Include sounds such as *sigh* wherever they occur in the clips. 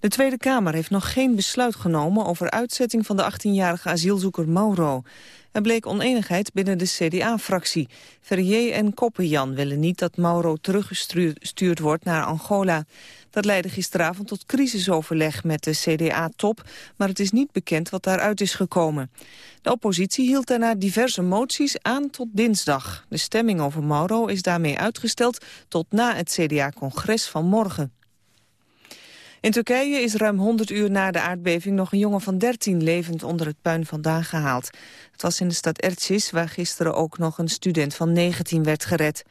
De Tweede Kamer heeft nog geen besluit genomen over uitzetting van de 18-jarige asielzoeker Mauro. Er bleek oneenigheid binnen de CDA-fractie. Ferrier en Koppenjan willen niet dat Mauro teruggestuurd wordt naar Angola. Dat leidde gisteravond tot crisisoverleg met de CDA-top, maar het is niet bekend wat daaruit is gekomen. De oppositie hield daarna diverse moties aan tot dinsdag. De stemming over Mauro is daarmee uitgesteld tot na het CDA-congres van morgen. In Turkije is ruim 100 uur na de aardbeving nog een jongen van 13 levend onder het puin vandaan gehaald. Het was in de stad Ercis, waar gisteren ook nog een student van 19 werd gered.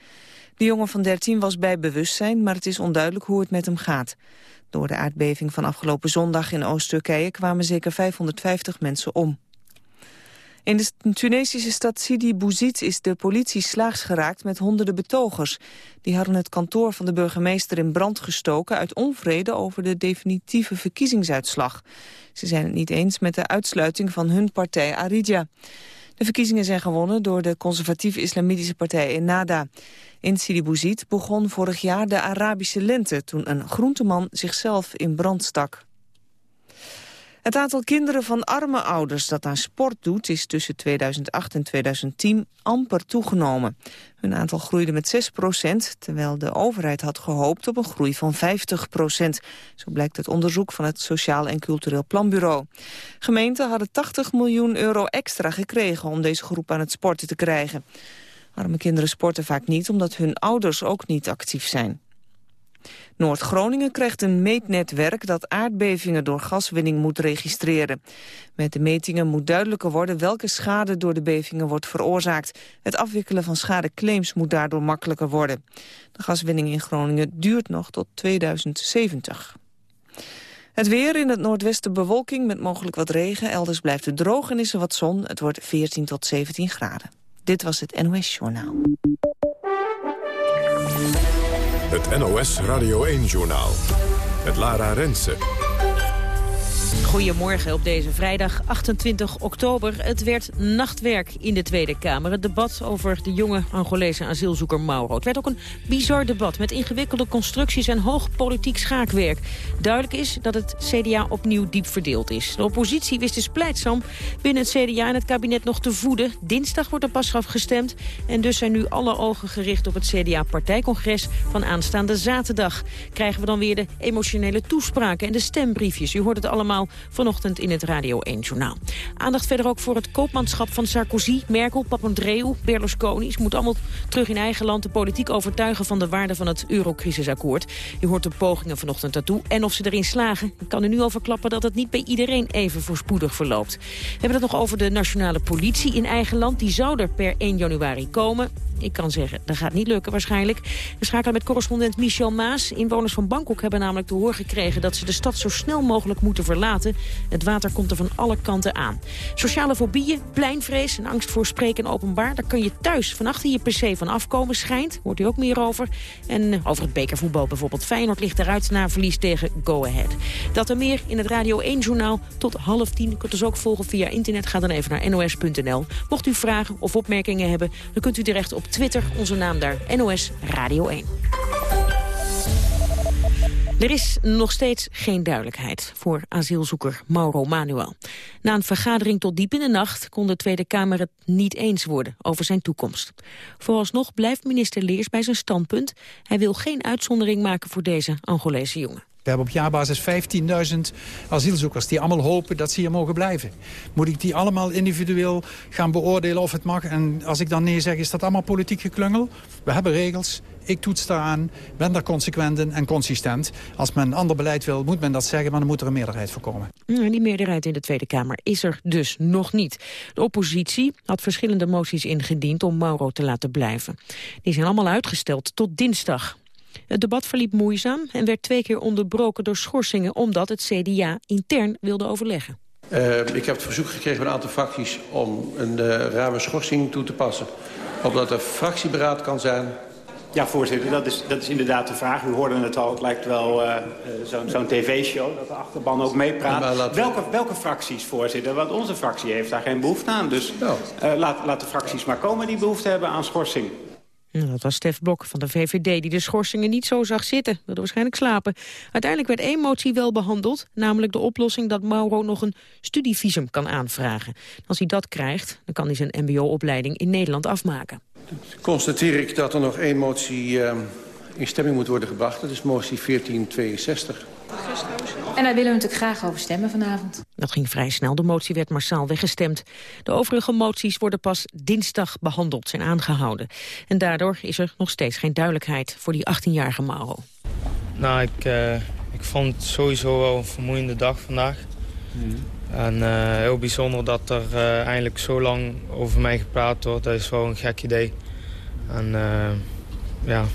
De jongen van 13 was bij bewustzijn, maar het is onduidelijk hoe het met hem gaat. Door de aardbeving van afgelopen zondag in Oost-Turkije kwamen zeker 550 mensen om. In de Tunesische stad Sidi Bouzid is de politie slaags geraakt met honderden betogers. Die hadden het kantoor van de burgemeester in brand gestoken uit onvrede over de definitieve verkiezingsuitslag. Ze zijn het niet eens met de uitsluiting van hun partij Aridja. De verkiezingen zijn gewonnen door de conservatieve islamitische partij Ennada. In Sidi Bouzid begon vorig jaar de Arabische lente... toen een groenteman zichzelf in brand stak. Het aantal kinderen van arme ouders dat aan sport doet... is tussen 2008 en 2010 amper toegenomen. Hun aantal groeide met 6 procent... terwijl de overheid had gehoopt op een groei van 50 procent. Zo blijkt het onderzoek van het Sociaal en Cultureel Planbureau. Gemeenten hadden 80 miljoen euro extra gekregen... om deze groep aan het sporten te krijgen. Arme kinderen sporten vaak niet omdat hun ouders ook niet actief zijn. Noord-Groningen krijgt een meetnetwerk dat aardbevingen door gaswinning moet registreren. Met de metingen moet duidelijker worden welke schade door de bevingen wordt veroorzaakt. Het afwikkelen van schadeclaims moet daardoor makkelijker worden. De gaswinning in Groningen duurt nog tot 2070. Het weer in het noordwesten bewolking met mogelijk wat regen. Elders blijft het droog en is er wat zon. Het wordt 14 tot 17 graden. Dit was het NOS Journaal. Het NOS Radio 1-journaal. Met Lara Rensen. Goedemorgen op deze vrijdag 28 oktober. Het werd nachtwerk in de Tweede Kamer. Het debat over de jonge Angolese asielzoeker Mauro. Het werd ook een bizar debat met ingewikkelde constructies en hoog politiek schaakwerk. Duidelijk is dat het CDA opnieuw diep verdeeld is. De oppositie wist dus pleitzaam binnen het CDA en het kabinet nog te voeden. Dinsdag wordt er pas afgestemd. En dus zijn nu alle ogen gericht op het CDA-partijcongres van aanstaande zaterdag. Krijgen we dan weer de emotionele toespraken en de stembriefjes. U hoort het allemaal vanochtend in het Radio 1-journaal. Aandacht verder ook voor het koopmanschap van Sarkozy, Merkel, Papandreou, Berlusconi. Ze moeten allemaal terug in eigen land de politiek overtuigen van de waarde van het eurocrisisakkoord. U hoort de pogingen vanochtend daartoe en of ze erin slagen. Kan u nu al dat het niet bij iedereen even voorspoedig verloopt. We hebben het nog over de nationale politie in eigen land. Die zou er per 1 januari komen. Ik kan zeggen, dat gaat niet lukken waarschijnlijk. We schakelen met correspondent Michel Maas. Inwoners van Bangkok hebben namelijk te horen gekregen... dat ze de stad zo snel mogelijk moeten verlaten. Het water komt er van alle kanten aan. Sociale fobieën, pleinvrees en angst voor spreken openbaar... daar kun je thuis van achter je pc van afkomen, schijnt. Hoort u ook meer over. En over het bekervoetbal bijvoorbeeld. Feyenoord ligt eruit na verlies tegen Go Ahead. Dat er meer in het Radio 1-journaal tot half tien. Kunt ons ook volgen via internet. Ga dan even naar nos.nl. Mocht u vragen of opmerkingen hebben, dan kunt u terecht op Twitter, onze naam daar, NOS Radio 1. Er is nog steeds geen duidelijkheid voor asielzoeker Mauro Manuel. Na een vergadering tot diep in de nacht kon de Tweede Kamer het niet eens worden over zijn toekomst. Vooralsnog blijft minister Leers bij zijn standpunt. Hij wil geen uitzondering maken voor deze Angolese jongen. We hebben op jaarbasis 15.000 asielzoekers die allemaal hopen dat ze hier mogen blijven. Moet ik die allemaal individueel gaan beoordelen of het mag? En als ik dan nee zeg, is dat allemaal politiek geklungel? We hebben regels, ik toets daaraan, ben daar consequent en consistent. Als men een ander beleid wil, moet men dat zeggen, maar dan moet er een meerderheid voor komen. Die meerderheid in de Tweede Kamer is er dus nog niet. De oppositie had verschillende moties ingediend om Mauro te laten blijven. Die zijn allemaal uitgesteld tot dinsdag. Het debat verliep moeizaam en werd twee keer onderbroken door schorsingen... omdat het CDA intern wilde overleggen. Uh, ik heb het verzoek gekregen van een aantal fracties om een uh, ruime schorsing toe te passen. Omdat er fractieberaad kan zijn. Ja, voorzitter, dat is, dat is inderdaad de vraag. U hoorde het al, het lijkt wel uh, zo'n zo tv-show, dat de achterban ook meepraat. Ja, welke, welke fracties, voorzitter? Want onze fractie heeft daar geen behoefte aan. Dus ja. laat, laat de fracties maar komen die behoefte hebben aan schorsing. Dat was Stef Blok van de VVD die de schorsingen niet zo zag zitten. Wilde waarschijnlijk slapen. Uiteindelijk werd één motie wel behandeld. Namelijk de oplossing dat Mauro nog een studievisum kan aanvragen. Als hij dat krijgt, dan kan hij zijn mbo-opleiding in Nederland afmaken. Constateer ik dat er nog één motie uh, in stemming moet worden gebracht. Dat is motie 1462. En daar willen we natuurlijk graag over stemmen vanavond. Dat ging vrij snel. De motie werd massaal weggestemd. De overige moties worden pas dinsdag behandeld en aangehouden. En daardoor is er nog steeds geen duidelijkheid voor die 18-jarige Mauro. Nou, ik, uh, ik vond het sowieso wel een vermoeiende dag vandaag. Hmm. En uh, heel bijzonder dat er uh, eindelijk zo lang over mij gepraat wordt. Dat is wel een gek idee. En ja,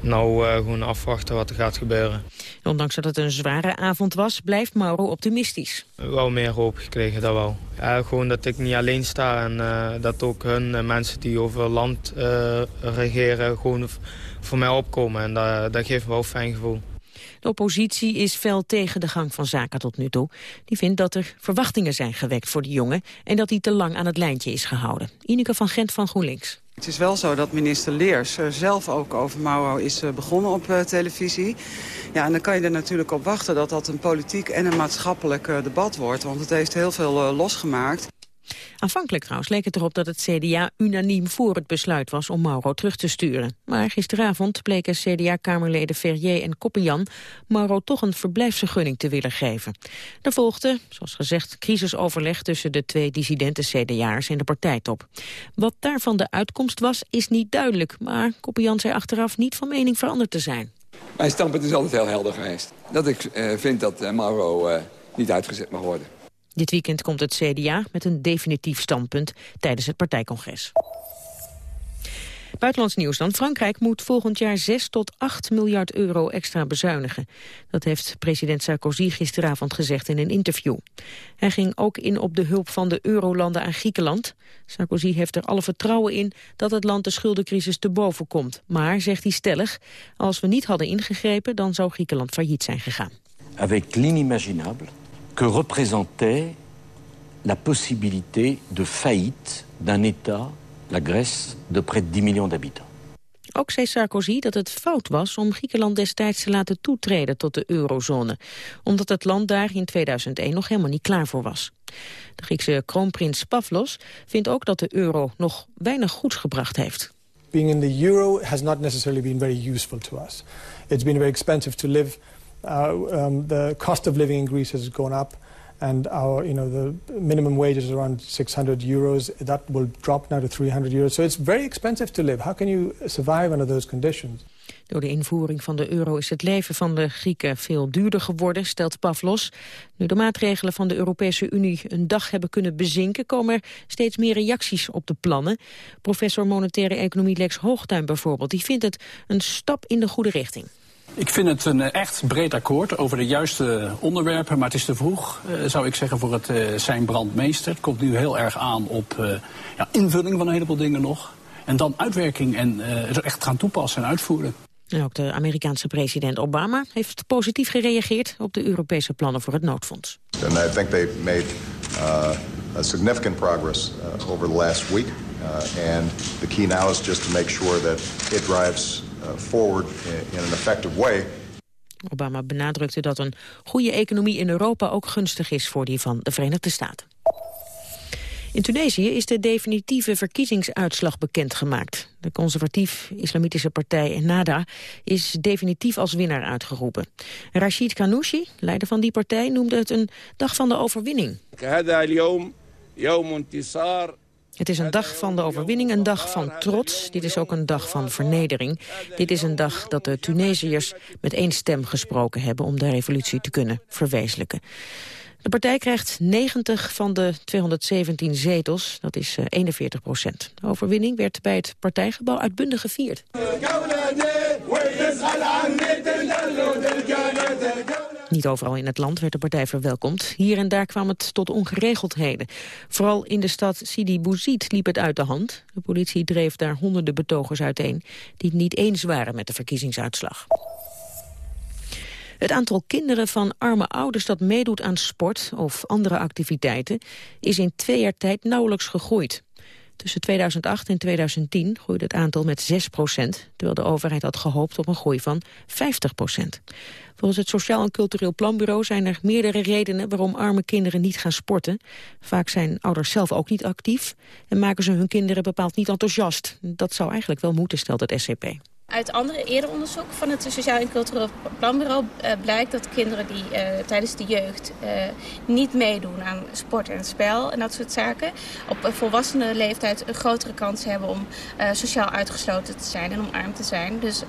nou gewoon afwachten wat er gaat gebeuren. Ondanks dat het een zware avond was, blijft Mauro optimistisch. Wel meer hoop gekregen, dat wel. Ja, gewoon dat ik niet alleen sta en uh, dat ook hun uh, mensen die over land uh, regeren gewoon voor mij opkomen. En dat, dat geeft me wel een fijn gevoel. De oppositie is fel tegen de gang van zaken tot nu toe. Die vindt dat er verwachtingen zijn gewekt voor de jongen... en dat hij te lang aan het lijntje is gehouden. Ineke van Gent van GroenLinks. Het is wel zo dat minister Leers zelf ook over Mauro is begonnen op televisie. Ja, en dan kan je er natuurlijk op wachten dat dat een politiek en een maatschappelijk debat wordt. Want het heeft heel veel losgemaakt. Aanvankelijk trouwens leek het erop dat het CDA unaniem voor het besluit was om Mauro terug te sturen. Maar gisteravond bleken CDA-kamerleden Ferrier en Koppenjan Mauro toch een verblijfsvergunning te willen geven. Er volgde, zoals gezegd, crisisoverleg tussen de twee dissidente CDA'ers en de partijtop. Wat daarvan de uitkomst was, is niet duidelijk, maar Koppenjan zei achteraf niet van mening veranderd te zijn. Mijn standpunt is altijd heel helder geweest. Dat ik uh, vind dat uh, Mauro uh, niet uitgezet mag worden. Dit weekend komt het CDA met een definitief standpunt tijdens het partijcongres. Buitenlands nieuws dan. Frankrijk moet volgend jaar 6 tot 8 miljard euro extra bezuinigen. Dat heeft president Sarkozy gisteravond gezegd in een interview. Hij ging ook in op de hulp van de eurolanden aan Griekenland. Sarkozy heeft er alle vertrouwen in dat het land de schuldencrisis te boven komt. Maar, zegt hij stellig, als we niet hadden ingegrepen... dan zou Griekenland failliet zijn gegaan. Avec l'inimaginable que représentait la possibilité de faillite d'un État la Grèce, de près de 10 millions d'habitants. Ook zei Sarkozy dat het fout was om Griekenland destijds te laten toetreden tot de eurozone. Omdat het land daar in 2001 nog helemaal niet klaar voor was. De Griekse kroonprins Pavlos vindt ook dat de euro nog weinig goeds gebracht heeft. Being in the euro has not necessarily been very useful to us. It's been very expensive to live. Um, the cost of living in Greece has gone up and our, you know, the minimum wage is around 600 euros. That will drop now to 300 euros. So it's very expensive to live. How can you survive under those conditions? Door de invoering van de euro is het leven van de Grieken veel duurder geworden, stelt Pavlos. Nu de maatregelen van de Europese Unie een dag hebben kunnen bezinken, komen er steeds meer reacties op de plannen. Professor monetaire economie Lex Hoogtuin bijvoorbeeld, die vindt het een stap in de goede richting. Ik vind het een echt breed akkoord over de juiste onderwerpen. Maar het is te vroeg, eh, zou ik zeggen, voor het uh, zijn brandmeester. Het komt nu heel erg aan op uh, ja, invulling van een heleboel dingen nog. En dan uitwerking en het echt gaan toepassen en uitvoeren. En ook de Amerikaanse president Obama heeft positief gereageerd op de Europese plannen voor het noodfonds. And I think they made uh, a significant progress uh, over the last week. Uh, and the key now is just to make sure that it drives uh, forward in an effective way. Obama benadrukte dat een goede economie in Europa ook gunstig is voor die van de Verenigde Staten. In Tunesië is de definitieve verkiezingsuitslag bekendgemaakt. De conservatief-islamitische partij Nada is definitief als winnaar uitgeroepen. Rashid Ghanouchi, leider van die partij, noemde het een dag van de overwinning. Het is een dag van de overwinning, een dag van trots. Dit is ook een dag van vernedering. Dit is een dag dat de Tunesiërs met één stem gesproken hebben... om de revolutie te kunnen verwezenlijken. De partij krijgt 90 van de 217 zetels, dat is 41 procent. De overwinning werd bij het partijgebouw uitbundig gevierd. Niet overal in het land werd de partij verwelkomd. Hier en daar kwam het tot ongeregeldheden. Vooral in de stad Sidi Bouzid liep het uit de hand. De politie dreef daar honderden betogers uiteen... die het niet eens waren met de verkiezingsuitslag. Het aantal kinderen van arme ouders dat meedoet aan sport of andere activiteiten... is in twee jaar tijd nauwelijks gegroeid. Tussen 2008 en 2010 groeide het aantal met 6 procent... terwijl de overheid had gehoopt op een groei van 50 procent. Volgens het Sociaal en Cultureel Planbureau zijn er meerdere redenen... waarom arme kinderen niet gaan sporten. Vaak zijn ouders zelf ook niet actief... en maken ze hun kinderen bepaald niet enthousiast. Dat zou eigenlijk wel moeten, stelt het SCP. Uit andere eerder onderzoek van het Sociaal en Cultureel Planbureau uh, blijkt dat kinderen die uh, tijdens de jeugd uh, niet meedoen aan sport en spel en dat soort zaken, op volwassene leeftijd een grotere kans hebben om sociaal uitgesloten te zijn en om arm te zijn. Dus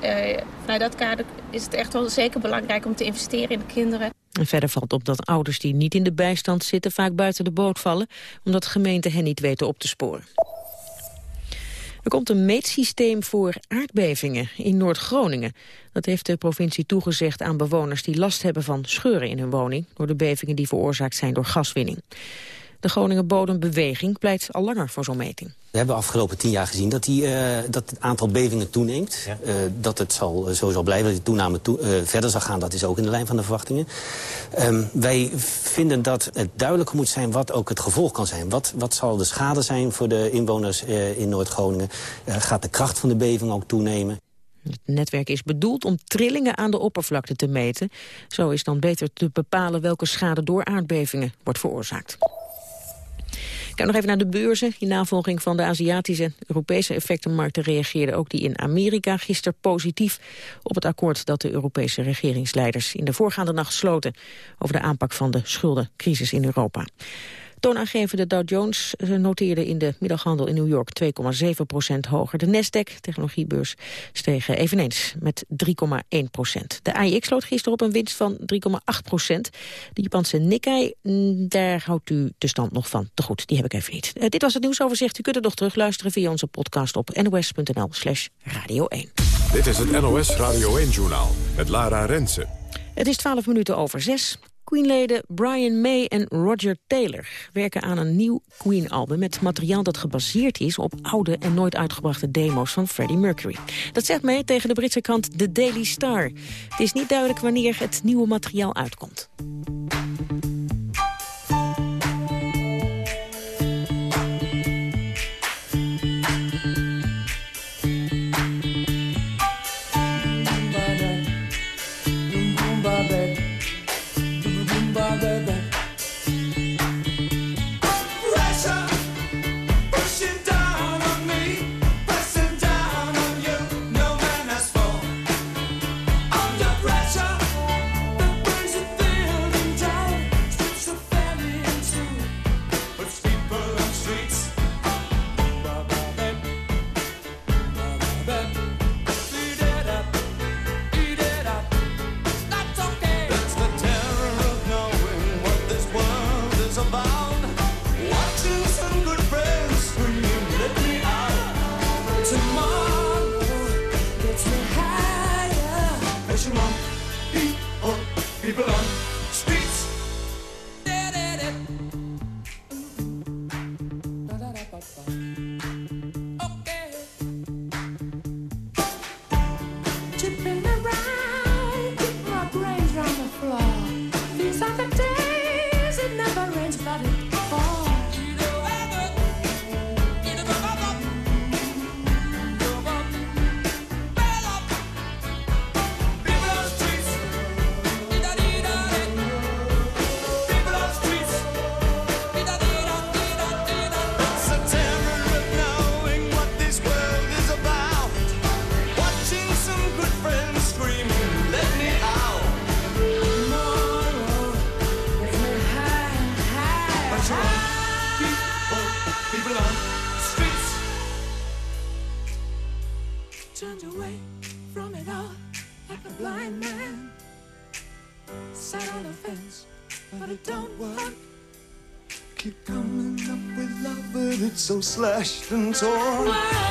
vanuit dat kader is het echt wel zeker belangrijk om te investeren in de kinderen. En verder valt op dat ouders die niet in de bijstand zitten vaak buiten de boot vallen, omdat gemeenten hen niet weten op te sporen. Er komt een meetsysteem voor aardbevingen in Noord-Groningen. Dat heeft de provincie toegezegd aan bewoners die last hebben van scheuren in hun woning... door de bevingen die veroorzaakt zijn door gaswinning. De Groningen Bodembeweging pleit al langer voor zo'n meting. We hebben afgelopen tien jaar gezien dat, die, uh, dat het aantal bevingen toeneemt. Uh, dat het zal, uh, zo zal blijven, dat die toename toe, verder zal gaan. Dat is ook in de lijn van de verwachtingen. Um, wij vinden dat het duidelijker moet zijn wat ook het gevolg kan zijn. Wat, wat zal de schade zijn voor de inwoners in Noord-Groningen? gaat de kracht van de beving ook toenemen? Het netwerk is bedoeld om trillingen aan de oppervlakte te meten. Zo is dan beter te bepalen welke schade door aardbevingen wordt veroorzaakt. Kijk nog even naar de beurzen. In navolging van de Aziatische en Europese effectenmarkten reageerden ook die in Amerika gisteren positief op het akkoord dat de Europese regeringsleiders in de voorgaande nacht sloten over de aanpak van de schuldencrisis in Europa. Toonaangevende Dow Jones eh, noteerde in de middaghandel in New York 2,7 procent hoger. De Nasdaq, technologiebeurs, steeg eveneens met 3,1 procent. De AIX sloot gisteren op een winst van 3,8 procent. De Japanse Nikkei, mm, daar houdt u de stand nog van te goed. Die heb ik even niet. Uh, dit was het nieuwsoverzicht. U kunt het nog terugluisteren via onze podcast op nos.nl slash radio 1. Dit is het NOS Radio 1-journaal met Lara Rensen. Het is 12 minuten over 6. Queen-leden Brian May en Roger Taylor werken aan een nieuw Queen-album... met materiaal dat gebaseerd is op oude en nooit uitgebrachte demo's van Freddie Mercury. Dat zegt May tegen de Britse krant The Daily Star. Het is niet duidelijk wanneer het nieuwe materiaal uitkomt. Slashed and torn.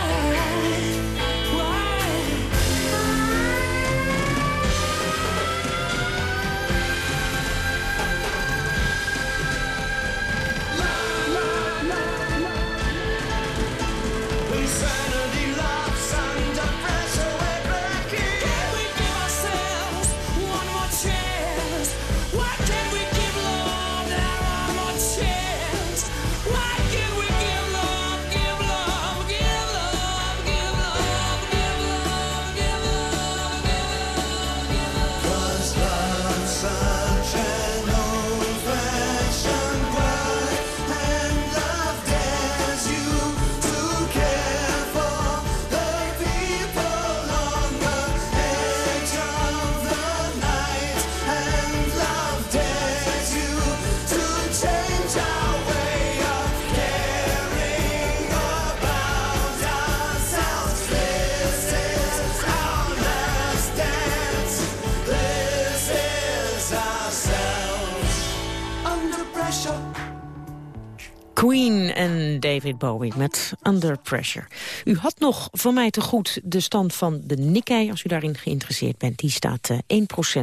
David Bowie met Under Pressure. U had nog van mij te goed de stand van de Nikkei, als u daarin geïnteresseerd bent. Die staat uh,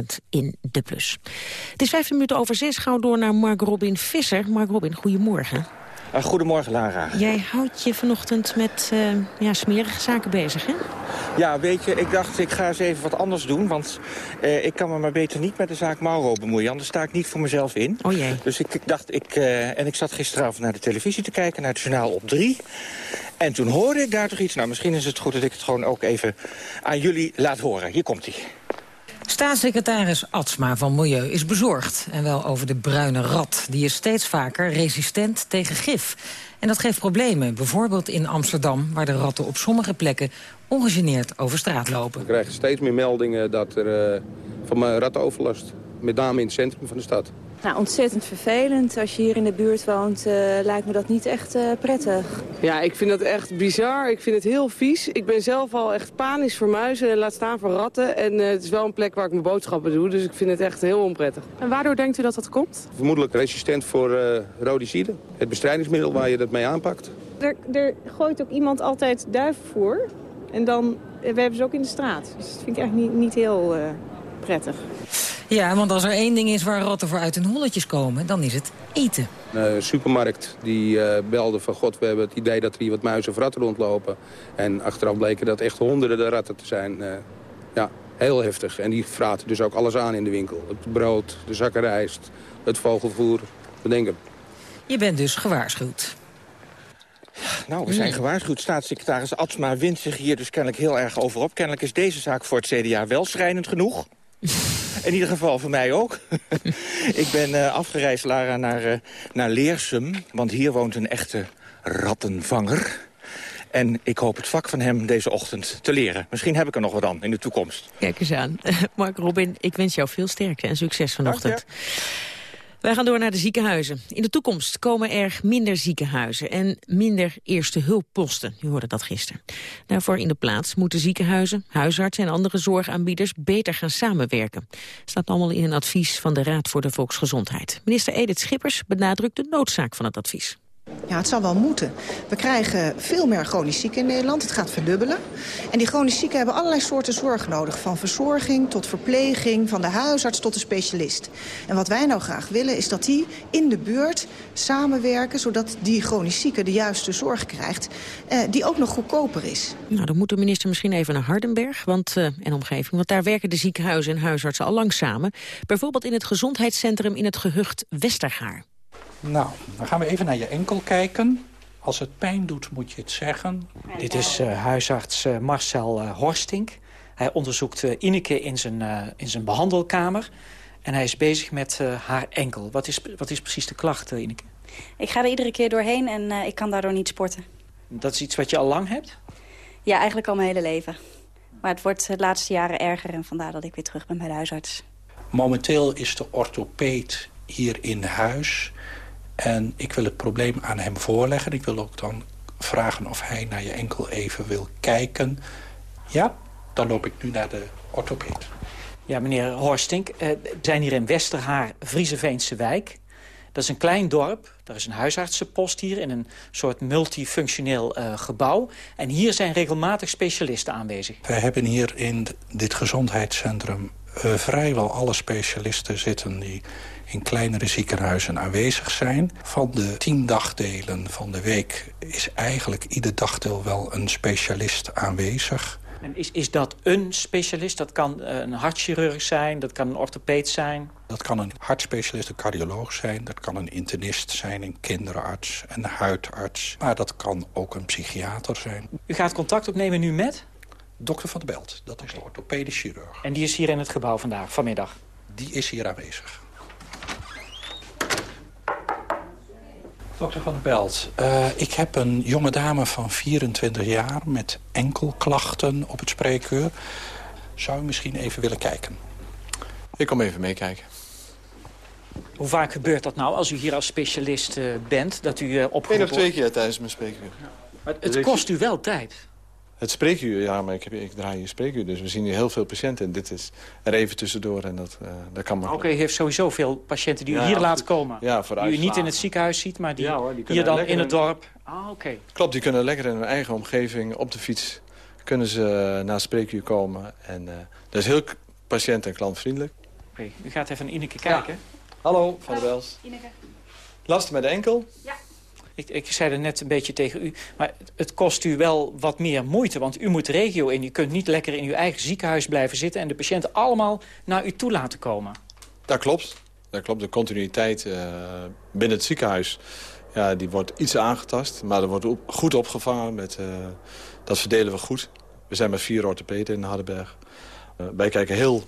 1% in de plus. Het is 15 minuten over 6, gauw door naar Mark Robin Visser. Mark Robin, goedemorgen. Uh, goedemorgen, Lara. Jij houdt je vanochtend met uh, ja, smerige zaken bezig, hè? Ja, weet je, ik dacht ik ga eens even wat anders doen. Want uh, ik kan me maar beter niet met de zaak Mauro bemoeien. Anders sta ik niet voor mezelf in. Oh jee. Dus ik, ik dacht, ik, en ik zat gisteravond naar de televisie te kijken, naar het journaal op 3. En toen hoorde ik daar toch iets. Nou, misschien is het goed dat ik het gewoon ook even aan jullie laat horen. Hier komt hij. Staatssecretaris Atsma van Milieu is bezorgd. En wel over de bruine rat. Die is steeds vaker resistent tegen gif. En dat geeft problemen. Bijvoorbeeld in Amsterdam, waar de ratten op sommige plekken ongegeneerd over straat lopen. We krijgen steeds meer meldingen dat er, uh, van rattenoverlast. Met name in het centrum van de stad. Nou, ontzettend vervelend. Als je hier in de buurt woont, uh, lijkt me dat niet echt uh, prettig. Ja, ik vind dat echt bizar. Ik vind het heel vies. Ik ben zelf al echt panisch voor muizen en laat staan voor ratten. En uh, het is wel een plek waar ik mijn boodschappen doe, dus ik vind het echt heel onprettig. En waardoor denkt u dat dat komt? Vermoedelijk resistent voor rodicide. Het bestrijdingsmiddel waar je dat mee aanpakt. Er, er gooit ook iemand altijd duivenvoer. En dan we hebben ze ook in de straat. Dus dat vind ik echt niet, niet heel prettig. Ja, want als er één ding is waar ratten voor uit hun holletjes komen, dan is het eten. Een supermarkt die uh, belde van god, we hebben het idee dat er hier wat muizen of ratten rondlopen. En achteraf bleken dat echt honderden de ratten te zijn. Uh, ja, heel heftig. En die vraten dus ook alles aan in de winkel. Het brood, de zakken rijst, het vogelvoer, bedenk het. Je bent dus gewaarschuwd. Nou, we zijn gewaarschuwd. Staatssecretaris Atsma wint zich hier dus kennelijk heel erg over op. Kennelijk is deze zaak voor het CDA wel schrijnend genoeg. *laughs* In ieder geval voor mij ook. *laughs* ik ben uh, afgereisd, Lara, naar, uh, naar Leersum. Want hier woont een echte rattenvanger. En ik hoop het vak van hem deze ochtend te leren. Misschien heb ik er nog wat aan in de toekomst. Kijk eens aan. *laughs* Mark Robin, ik wens jou veel sterkte en succes vanochtend. Wij gaan door naar de ziekenhuizen. In de toekomst komen er minder ziekenhuizen en minder eerste hulpposten. U hoorde dat gisteren. Daarvoor in de plaats moeten ziekenhuizen, huisartsen en andere zorgaanbieders beter gaan samenwerken. Staat allemaal in een advies van de Raad voor de Volksgezondheid. Minister Edith Schippers benadrukt de noodzaak van het advies. Ja, het zal wel moeten. We krijgen veel meer chronisch zieken in Nederland. Het gaat verdubbelen. En die chronisch zieken hebben allerlei soorten zorg nodig. Van verzorging tot verpleging, van de huisarts tot de specialist. En wat wij nou graag willen is dat die in de buurt samenwerken... zodat die chronisch zieke de juiste zorg krijgt, eh, die ook nog goedkoper is. Nou, dan moet de minister misschien even naar Hardenberg want, uh, en omgeving. Want daar werken de ziekenhuizen en huisartsen al lang samen. Bijvoorbeeld in het gezondheidscentrum in het gehucht Westergaar. Nou, dan gaan we even naar je enkel kijken. Als het pijn doet, moet je het zeggen. Dit is uh, huisarts uh, Marcel uh, Horstink. Hij onderzoekt Ineke in zijn, in zijn behandelkamer. En hij is bezig met haar enkel. Wat is, wat is precies de klacht, Ineke? Ik ga er iedere keer doorheen en ik kan daardoor niet sporten. Dat is iets wat je al lang hebt? Ja, eigenlijk al mijn hele leven. Maar het wordt de laatste jaren erger en vandaar dat ik weer terug ben bij de huisarts. Momenteel is de orthopeed hier in huis... En ik wil het probleem aan hem voorleggen. Ik wil ook dan vragen of hij naar je enkel even wil kijken. Ja, dan loop ik nu naar de orthopeed. Ja, meneer Horstink, eh, we zijn hier in Westerhaar, Vriezeveense wijk. Dat is een klein dorp. Er is een huisartsenpost hier in een soort multifunctioneel uh, gebouw. En hier zijn regelmatig specialisten aanwezig. We hebben hier in dit gezondheidscentrum uh, vrijwel alle specialisten zitten... die in kleinere ziekenhuizen aanwezig zijn. Van de tien dagdelen van de week is eigenlijk ieder dagdeel wel een specialist aanwezig. En is, is dat een specialist? Dat kan een hartchirurg zijn, dat kan een orthopeed zijn? Dat kan een hartspecialist, een cardioloog zijn. Dat kan een internist zijn, een kinderarts, een huidarts. Maar dat kan ook een psychiater zijn. U gaat contact opnemen nu met? Dokter van de Belt, dat is de orthopedisch chirurg. En die is hier in het gebouw vandaag, vanmiddag? Die is hier aanwezig. Dokter van der Belt, uh, ik heb een jonge dame van 24 jaar met enkelklachten op het spreekuur. Zou u misschien even willen kijken? Ik kom even meekijken. Hoe vaak gebeurt dat nou als u hier als specialist uh, bent? Dat u uh, Eén of twee keer tijdens mijn spreekuur. Ja. Maar het kost u wel tijd. Het spreekuur, ja, maar ik, heb, ik draai hier spreekuur. Dus we zien hier heel veel patiënten. En dit is er even tussendoor en dat, uh, dat kan maar. Oké, u heeft sowieso veel patiënten die u hier laat komen. Ja, Die u niet in het ziekenhuis ziet, maar die, ja, hoor, die hier dan in het dorp. Ah, oké. Klopt, die kunnen lekker in hun eigen omgeving op de fiets... kunnen ze naar het spreekuur komen. En uh, dat is heel patiënt- en klantvriendelijk. Oké, u gaat even naar Ineke kijken. Hallo, Van der Wels. Ineke. Last met de enkel? Ja. Ik, ik zei er net een beetje tegen u, maar het kost u wel wat meer moeite. Want u moet regio in. U kunt niet lekker in uw eigen ziekenhuis blijven zitten... en de patiënten allemaal naar u toe laten komen. Dat klopt. Dat klopt. De continuïteit uh, binnen het ziekenhuis ja, die wordt iets aangetast. Maar er wordt goed opgevangen. Met, uh, dat verdelen we goed. We zijn met vier orthopeden in Hardenberg. Uh, wij kijken heel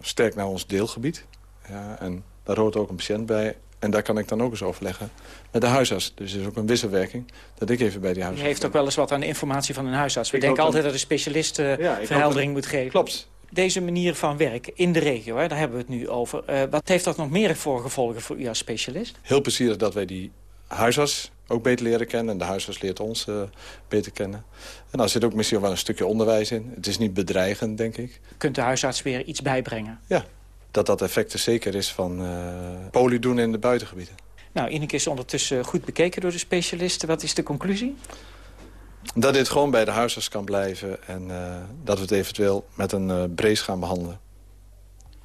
sterk naar ons deelgebied. Ja, en daar hoort ook een patiënt bij. En daar kan ik dan ook eens overleggen met de huisarts. Dus er is ook een wisselwerking dat ik even bij die huisarts... U heeft ook wel eens wat aan de informatie van een huisarts. We ik denken altijd dat de specialist uh, ja, verheldering moet geven. Klopt. Deze manier van werken in de regio, hè, daar hebben we het nu over. Uh, wat heeft dat nog meer voor gevolgen voor u als specialist? Heel plezierig dat wij die huisarts ook beter leren kennen. En de huisarts leert ons uh, beter kennen. En daar zit ook misschien wel een stukje onderwijs in. Het is niet bedreigend, denk ik. Kunt de huisarts weer iets bijbrengen? Ja, dat dat effect er zeker is van uh, poli doen in de buitengebieden. Nou, Ineke is ondertussen goed bekeken door de specialisten. Wat is de conclusie? Dat dit gewoon bij de huisarts kan blijven en uh, dat we het eventueel met een uh, brace gaan behandelen.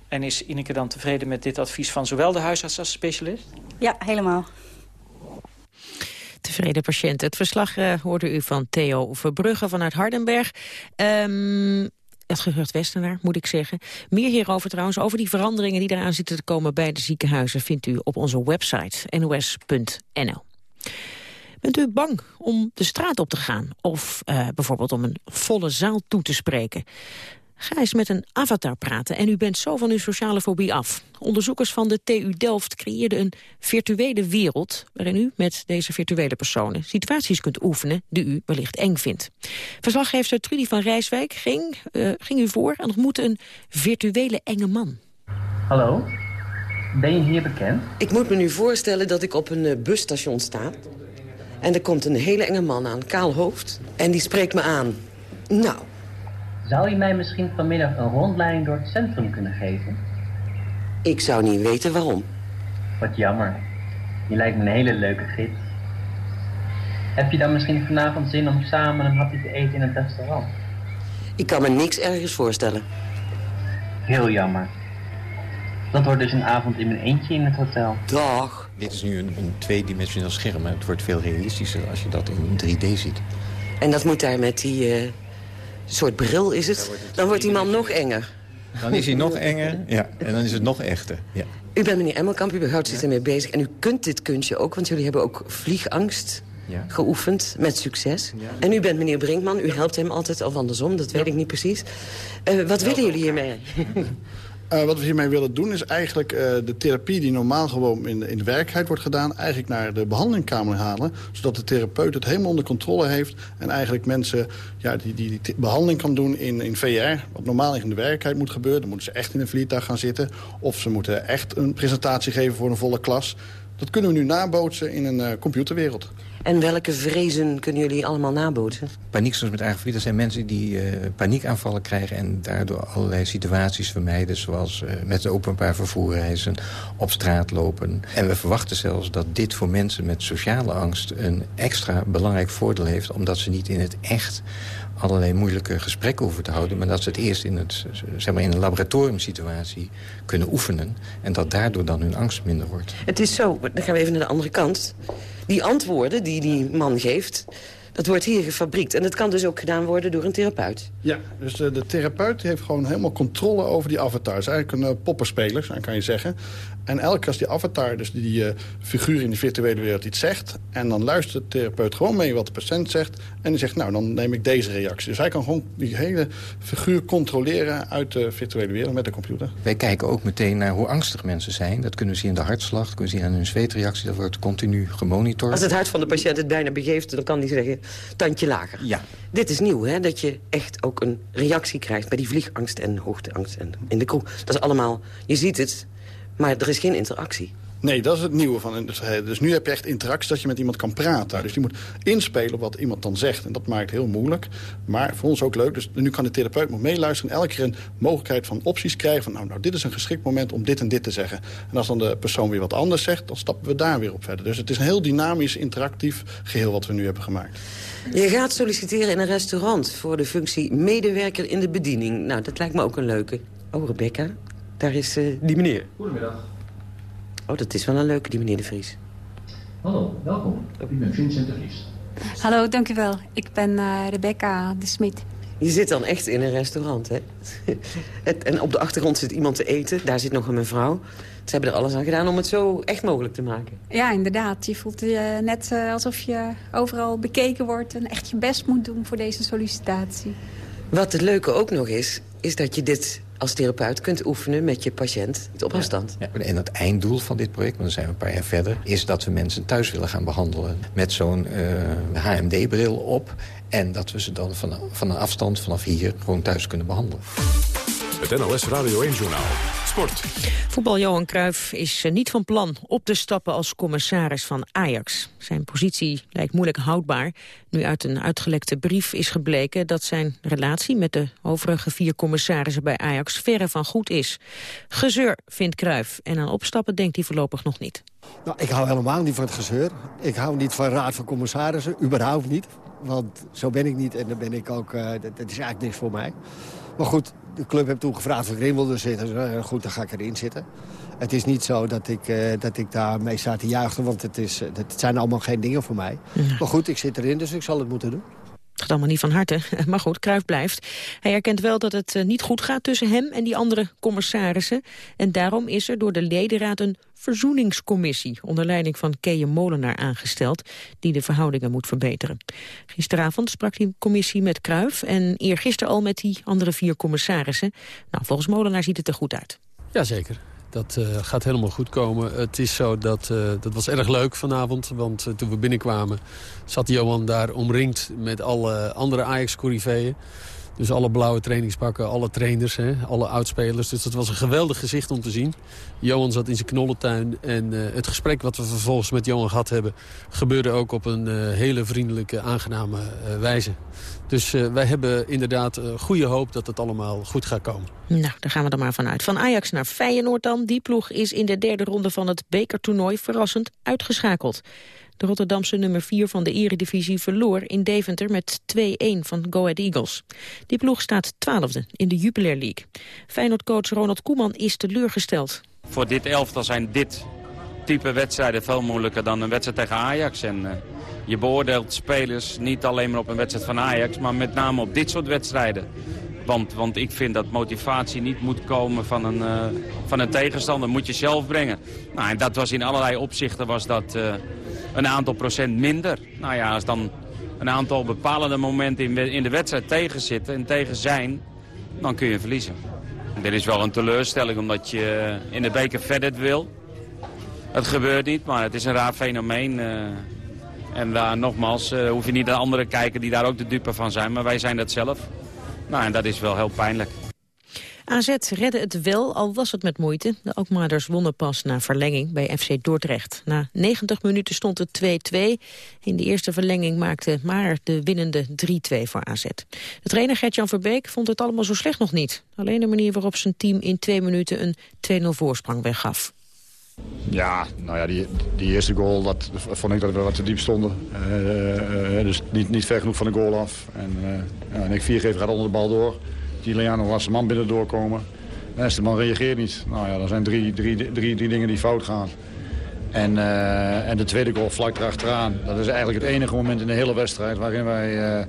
En is Ineke dan tevreden met dit advies van zowel de huisarts als de specialist? Ja, helemaal. Tevreden patiënten. Het verslag uh, hoorde u van Theo Verbrugge vanuit Hardenberg. Um, gerucht Westenaar, moet ik zeggen. Meer hierover trouwens, over die veranderingen die eraan zitten te komen bij de ziekenhuizen... vindt u op onze website nos.nl. Bent u bang om de straat op te gaan of uh, bijvoorbeeld om een volle zaal toe te spreken? Ga eens met een avatar praten en u bent zo van uw sociale fobie af. Onderzoekers van de TU Delft creëerden een virtuele wereld... waarin u met deze virtuele personen situaties kunt oefenen... die u wellicht eng vindt. Verslaggever Trudy van Rijswijk ging, uh, ging u voor... en ontmoette een virtuele enge man. Hallo, ben je hier bekend? Ik moet me nu voorstellen dat ik op een uh, busstation sta... en er komt een hele enge man aan, kaal hoofd... en die spreekt me aan. Nou... Zou je mij misschien vanmiddag een rondleiding door het centrum kunnen geven? Ik zou niet weten waarom. Wat jammer. Je lijkt me een hele leuke gids. Heb je dan misschien vanavond zin om samen een hapje te eten in het restaurant? Ik kan me niks ergens voorstellen. Heel jammer. Dat wordt dus een avond in mijn eentje in het hotel. Dag. Dit is nu een, een tweedimensioneel scherm. Het wordt veel realistischer als je dat in 3D ziet. En dat moet daar met die... Uh soort bril is het, dan wordt die man nog enger. Dan is hij nog enger, ja. En dan is het nog echter, ja. U bent meneer Emmelkamp, u houdt zich ermee bezig. En u kunt dit kunstje ook, want jullie hebben ook vliegangst ja. geoefend met succes. Ja. En u bent meneer Brinkman, u helpt hem altijd of andersom, dat weet ik niet precies. Uh, wat willen jullie hiermee? *laughs* Uh, wat we hiermee willen doen is eigenlijk uh, de therapie die normaal gewoon in, in de werkelijkheid wordt gedaan... eigenlijk naar de behandelingkamer halen. Zodat de therapeut het helemaal onder controle heeft. En eigenlijk mensen ja, die, die, die behandeling kan doen in, in VR. Wat normaal in de werkelijkheid moet gebeuren. Dan moeten ze echt in een vliegtuig gaan zitten. Of ze moeten echt een presentatie geven voor een volle klas. Dat kunnen we nu nabootsen in een uh, computerwereld. En welke vrezen kunnen jullie allemaal nabootsen? Paniekstoornis met eigen zijn mensen die uh, paniekaanvallen krijgen... en daardoor allerlei situaties vermijden... zoals uh, met openbaar vervoer reizen, op straat lopen. En we verwachten zelfs dat dit voor mensen met sociale angst... een extra belangrijk voordeel heeft... omdat ze niet in het echt allerlei moeilijke gesprekken hoeven te houden... maar dat ze het eerst in, het, zeg maar in een laboratoriumsituatie kunnen oefenen... en dat daardoor dan hun angst minder wordt. Het is zo, dan gaan we even naar de andere kant. Die antwoorden die die man geeft, dat wordt hier gefabriekt. En dat kan dus ook gedaan worden door een therapeut. Ja, dus de, de therapeut heeft gewoon helemaal controle over die avatar. Het is eigenlijk een uh, poppenspeler, kan je zeggen. En elke keer als die avatar, dus die uh, figuur in de virtuele wereld iets zegt... en dan luistert de therapeut gewoon mee wat de patiënt zegt... en die zegt, nou, dan neem ik deze reactie. Dus hij kan gewoon die hele figuur controleren uit de virtuele wereld met de computer. Wij kijken ook meteen naar hoe angstig mensen zijn. Dat kunnen we zien in de hartslag, dat kunnen we zien aan hun zweetreactie. Dat wordt continu gemonitord. Als het hart van de patiënt het bijna begeeft, dan kan hij zeggen, tandje lager. Ja. Dit is nieuw, hè? dat je echt ook een reactie krijgt bij die vliegangst en hoogteangst en in de kroeg. Dat is allemaal, je ziet het, maar er is geen interactie. Nee, dat is het nieuwe van dus, dus nu heb je echt interactie dat je met iemand kan praten. Dus je moet inspelen wat iemand dan zegt. En dat maakt het heel moeilijk. Maar voor ons ook leuk. Dus nu kan de therapeut nog meeluisteren... en elke keer een mogelijkheid van opties krijgen. Van nou, nou, dit is een geschikt moment om dit en dit te zeggen. En als dan de persoon weer wat anders zegt... dan stappen we daar weer op verder. Dus het is een heel dynamisch, interactief geheel wat we nu hebben gemaakt. Je gaat solliciteren in een restaurant voor de functie medewerker in de bediening. Nou, dat lijkt me ook een leuke. Oh, Rebecca, daar is uh, die meneer. Goedemiddag. Oh, dat is wel een leuke, die meneer De Vries. Hallo, welkom. Ik ben Vincent De Vries. Hallo, dank u wel. Ik ben uh, Rebecca de Smit. Je zit dan echt in een restaurant, hè? *laughs* en op de achtergrond zit iemand te eten. Daar zit nog een mevrouw. Ze hebben er alles aan gedaan om het zo echt mogelijk te maken. Ja, inderdaad. Je voelt je net uh, alsof je overal bekeken wordt... en echt je best moet doen voor deze sollicitatie. Wat het leuke ook nog is, is dat je dit als therapeut kunt oefenen met je patiënt op afstand. Ja. En het einddoel van dit project, want dan zijn we een paar jaar verder... is dat we mensen thuis willen gaan behandelen met zo'n uh, HMD-bril op... en dat we ze dan van, van een afstand vanaf hier gewoon thuis kunnen behandelen. Het NLS Radio 1-journaal. Sport. Voetbal Johan Cruijff is eh, niet van plan op te stappen als commissaris van Ajax. Zijn positie lijkt moeilijk houdbaar. Nu uit een uitgelekte brief is gebleken dat zijn relatie met de overige vier commissarissen bij Ajax verre van goed is. Gezeur vindt Cruijff en aan opstappen denkt hij voorlopig nog niet. Nou, ik hou helemaal niet van het gezeur. Ik hou niet van raad van commissarissen, überhaupt niet. Want zo ben ik niet en dan ben ik ook, uh, dat, dat is eigenlijk niks voor mij. Maar goed, de club heeft toen gevraagd of ik erin wilde zitten. Goed, dan ga ik erin zitten. Het is niet zo dat ik, uh, dat ik daarmee sta te juichen, want het, is, het zijn allemaal geen dingen voor mij. Maar goed, ik zit erin, dus ik zal het moeten doen. Allemaal niet van harte, *laughs* maar goed, Kruif blijft. Hij erkent wel dat het eh, niet goed gaat tussen hem en die andere commissarissen. En daarom is er door de ledenraad een verzoeningscommissie... onder leiding van Keeën Molenaar aangesteld... die de verhoudingen moet verbeteren. Gisteravond sprak die commissie met Kruif... en eergisteren al met die andere vier commissarissen. Nou, volgens Molenaar ziet het er goed uit. Jazeker. Dat uh, gaat helemaal goed komen. Het is zo dat, uh, dat was erg leuk vanavond. Want uh, toen we binnenkwamen zat Johan daar omringd met alle andere Ajax-corriveeën. Dus alle blauwe trainingspakken, alle trainers, hè, alle oudspelers. Dus dat was een geweldig gezicht om te zien. Johan zat in zijn knollentuin en uh, het gesprek wat we vervolgens met Johan gehad hebben... gebeurde ook op een uh, hele vriendelijke, aangename uh, wijze. Dus wij hebben inderdaad goede hoop dat het allemaal goed gaat komen. Nou, daar gaan we er maar vanuit. Van Ajax naar Feyenoord dan. Die ploeg is in de derde ronde van het bekertoernooi verrassend uitgeschakeld. De Rotterdamse nummer 4 van de eredivisie verloor in Deventer met 2-1 van Go Ahead Eagles. Die ploeg staat twaalfde in de Jupiler League. Feyenoord-coach Ronald Koeman is teleurgesteld. Voor dit elftal zijn dit type wedstrijden veel moeilijker dan een wedstrijd tegen Ajax. En, uh, je beoordeelt spelers niet alleen maar op een wedstrijd van Ajax, maar met name op dit soort wedstrijden. Want, want ik vind dat motivatie niet moet komen van een, uh, van een tegenstander. moet je zelf brengen. Nou, en dat was in allerlei opzichten was dat, uh, een aantal procent minder. Nou ja, als dan een aantal bepalende momenten in, de wedstrijd tegen zitten en tegen zijn, dan kun je verliezen. Dit is wel een teleurstelling omdat je in de beker verder wil. Het gebeurt niet, maar het is een raar fenomeen. Uh, en daar nogmaals, uh, hoef je niet naar anderen kijken die daar ook de dupe van zijn, maar wij zijn dat zelf. Nou, en dat is wel heel pijnlijk. AZ redde het wel, al was het met moeite. De Alkmaarders wonnen pas na verlenging bij FC Dordrecht. Na 90 minuten stond het 2-2. In de eerste verlenging maakte maar de winnende 3-2 voor AZ. De trainer Gert-Jan Verbeek vond het allemaal zo slecht nog niet. Alleen de manier waarop zijn team in twee minuten een 2-0 voorsprang weggaf. Ja, nou ja, die, die eerste goal, dat vond ik dat we wat te diep stonden. Uh, uh, dus niet, niet ver genoeg van de goal af. En, uh, ja, en ik gaat onder de bal door. Giuliano was de man binnen doorkomen. De man reageert niet. Nou ja, dan zijn drie, drie, drie, drie dingen die fout gaan. En, uh, en de tweede goal vlak erachteraan. Dat is eigenlijk het enige moment in de hele wedstrijd waarin wij, uh,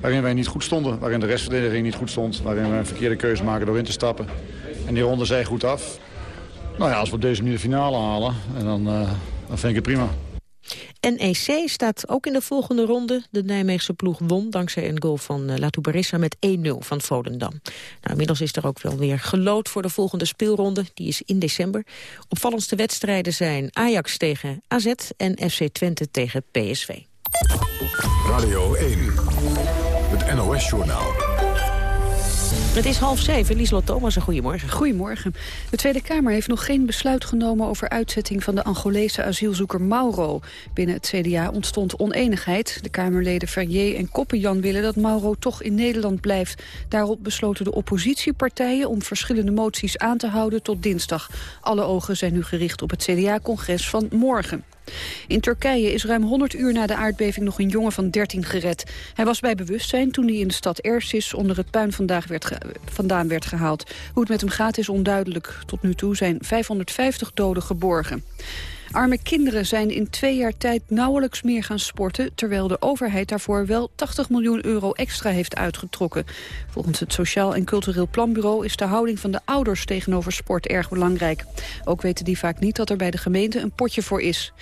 waarin wij niet goed stonden. Waarin de restverdediging niet goed stond. Waarin we een verkeerde keuze maken door in te stappen. En die ronde zij goed af. Nou ja, als we op deze manier de finale halen, en dan, uh, dan vind ik het prima. NEC staat ook in de volgende ronde. De Nijmeegse ploeg won dankzij een goal van uh, Latu Barissa met 1-0 van Volendam. Nou, inmiddels is er ook wel weer gelood voor de volgende speelronde. Die is in december. Opvallendste wedstrijden zijn Ajax tegen AZ en FC Twente tegen PSV. Radio 1, het NOS-journaal. Het is half zeven. Lieslot Thomas, een goedemorgen. Goedemorgen. De Tweede Kamer heeft nog geen besluit genomen over uitzetting van de Angolese asielzoeker Mauro. Binnen het CDA ontstond oneenigheid. De Kamerleden Verrier en Koppenjan willen dat Mauro toch in Nederland blijft. Daarop besloten de oppositiepartijen om verschillende moties aan te houden tot dinsdag. Alle ogen zijn nu gericht op het CDA-congres van morgen. In Turkije is ruim 100 uur na de aardbeving nog een jongen van 13 gered. Hij was bij bewustzijn toen hij in de stad Ersis onder het puin vandaag werd vandaan werd gehaald. Hoe het met hem gaat is onduidelijk. Tot nu toe zijn 550 doden geborgen. Arme kinderen zijn in twee jaar tijd nauwelijks meer gaan sporten... terwijl de overheid daarvoor wel 80 miljoen euro extra heeft uitgetrokken. Volgens het Sociaal en Cultureel Planbureau... is de houding van de ouders tegenover sport erg belangrijk. Ook weten die vaak niet dat er bij de gemeente een potje voor is.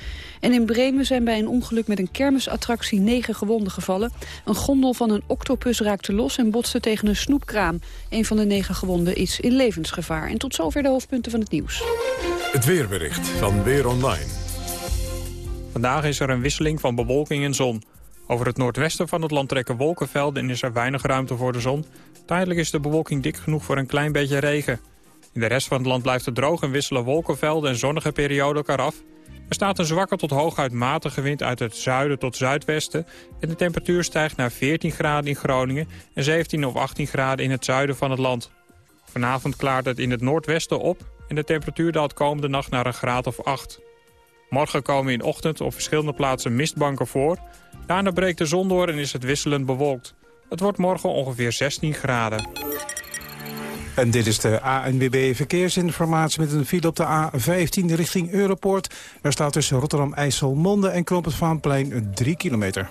En in Bremen zijn bij een ongeluk met een kermisattractie negen gewonden gevallen. Een gondel van een octopus raakte los en botste tegen een snoepkraam. Een van de negen gewonden is in levensgevaar. En tot zover de hoofdpunten van het nieuws. Het weerbericht van Weer Online. Vandaag is er een wisseling van bewolking en zon. Over het noordwesten van het land trekken wolkenvelden en is er weinig ruimte voor de zon. Tijdelijk is de bewolking dik genoeg voor een klein beetje regen. In de rest van het land blijft het droog en wisselen wolkenvelden en zonnige perioden elkaar af. Er staat een zwakke tot hooguit matige wind uit het zuiden tot zuidwesten... en de temperatuur stijgt naar 14 graden in Groningen en 17 of 18 graden in het zuiden van het land. Vanavond klaart het in het noordwesten op en de temperatuur daalt komende nacht naar een graad of 8. Morgen komen in ochtend op verschillende plaatsen mistbanken voor. Daarna breekt de zon door en is het wisselend bewolkt. Het wordt morgen ongeveer 16 graden. En dit is de ANWB Verkeersinformatie met een file op de A15 richting Europoort. Er staat tussen Rotterdam-IJsselmonde en Knoop het Vaanplein 3 kilometer.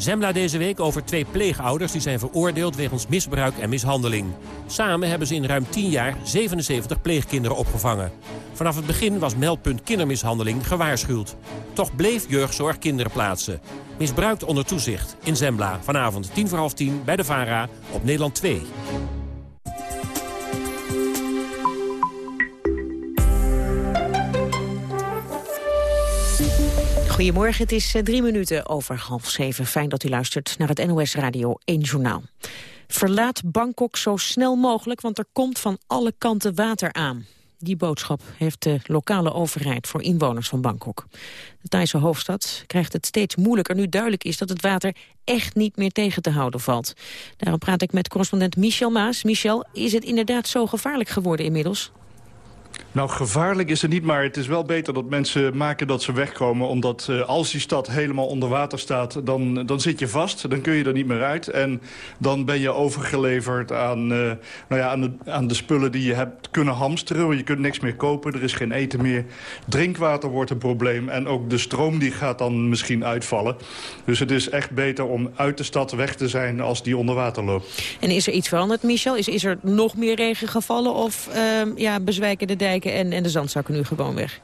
Zembla deze week over twee pleegouders die zijn veroordeeld wegens misbruik en mishandeling. Samen hebben ze in ruim 10 jaar 77 pleegkinderen opgevangen. Vanaf het begin was meldpunt kindermishandeling gewaarschuwd. Toch bleef jeugdzorg kinderen plaatsen. Misbruikt onder toezicht in Zembla. Vanavond 10 voor half 10 bij de VARA op Nederland 2. Goedemorgen, het is eh, drie minuten over half zeven. Fijn dat u luistert naar het NOS Radio 1 Journaal. Verlaat Bangkok zo snel mogelijk, want er komt van alle kanten water aan. Die boodschap heeft de lokale overheid voor inwoners van Bangkok. De Thaise hoofdstad krijgt het steeds moeilijker nu duidelijk is dat het water echt niet meer tegen te houden valt. Daarom praat ik met correspondent Michel Maas. Michel, is het inderdaad zo gevaarlijk geworden inmiddels? Nou, gevaarlijk is het niet, maar het is wel beter dat mensen maken dat ze wegkomen. Omdat uh, als die stad helemaal onder water staat, dan, dan zit je vast. Dan kun je er niet meer uit. En dan ben je overgeleverd aan, uh, nou ja, aan, de, aan de spullen die je hebt kunnen hamsteren. Want je kunt niks meer kopen, er is geen eten meer. Drinkwater wordt een probleem. En ook de stroom die gaat dan misschien uitvallen. Dus het is echt beter om uit de stad weg te zijn als die onder water loopt. En is er iets veranderd, Michel? Is, is er nog meer regen gevallen of uh, ja, bezwijken de en, en de zandzakken nu gewoon weg?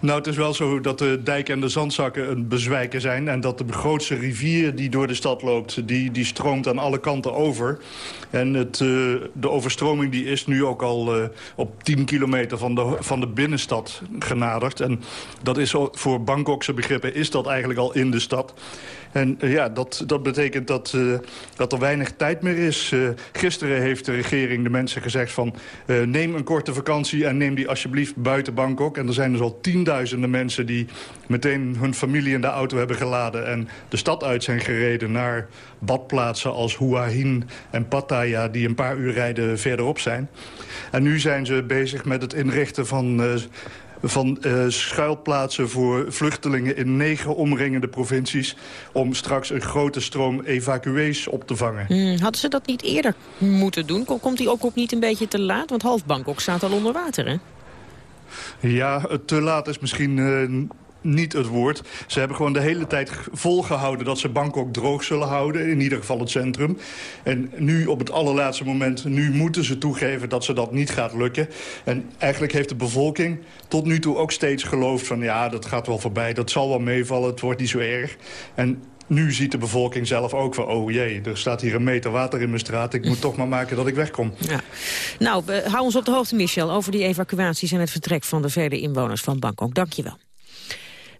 Nou, het is wel zo dat de dijken en de zandzakken een bezwijken zijn... en dat de grootste rivier die door de stad loopt, die, die stroomt aan alle kanten over. En het, uh, de overstroming die is nu ook al uh, op 10 kilometer van de, van de binnenstad genaderd. En dat is voor Bangkokse begrippen is dat eigenlijk al in de stad. En uh, ja, dat, dat betekent dat, uh, dat er weinig tijd meer is. Uh, gisteren heeft de regering de mensen gezegd van... neem een korte vakantie en neem die alsjeblieft buiten Bangkok. En er zijn dus al tienduizenden mensen die meteen hun familie in de auto hebben geladen... en de stad uit zijn gereden naar badplaatsen als Hua Hin en Pattaya... die een paar uur rijden verderop zijn. En nu zijn ze bezig met het inrichten van van uh, schuilplaatsen voor vluchtelingen in negen omringende provincies... om straks een grote stroom evacuees op te vangen. Hmm, hadden ze dat niet eerder moeten doen? Komt die ook, ook niet een beetje te laat? Want half Bangkok staat al onder water, hè? Ja, te laat is misschien... Uh, niet het woord. Ze hebben gewoon de hele tijd volgehouden dat ze Bangkok droog zullen houden. In ieder geval het centrum. En nu op het allerlaatste moment, nu moeten ze toegeven dat ze dat niet gaat lukken. En eigenlijk heeft de bevolking tot nu toe ook steeds geloofd van... ja, dat gaat wel voorbij, dat zal wel meevallen, het wordt niet zo erg. En nu ziet de bevolking zelf ook van... oh jee, er staat hier een meter water in mijn straat. Ik moet toch maar maken dat ik wegkom. Ja. Nou, hou ons op de hoogte, Michel, over die evacuaties... en het vertrek van de vele inwoners van Bangkok. Dank je wel.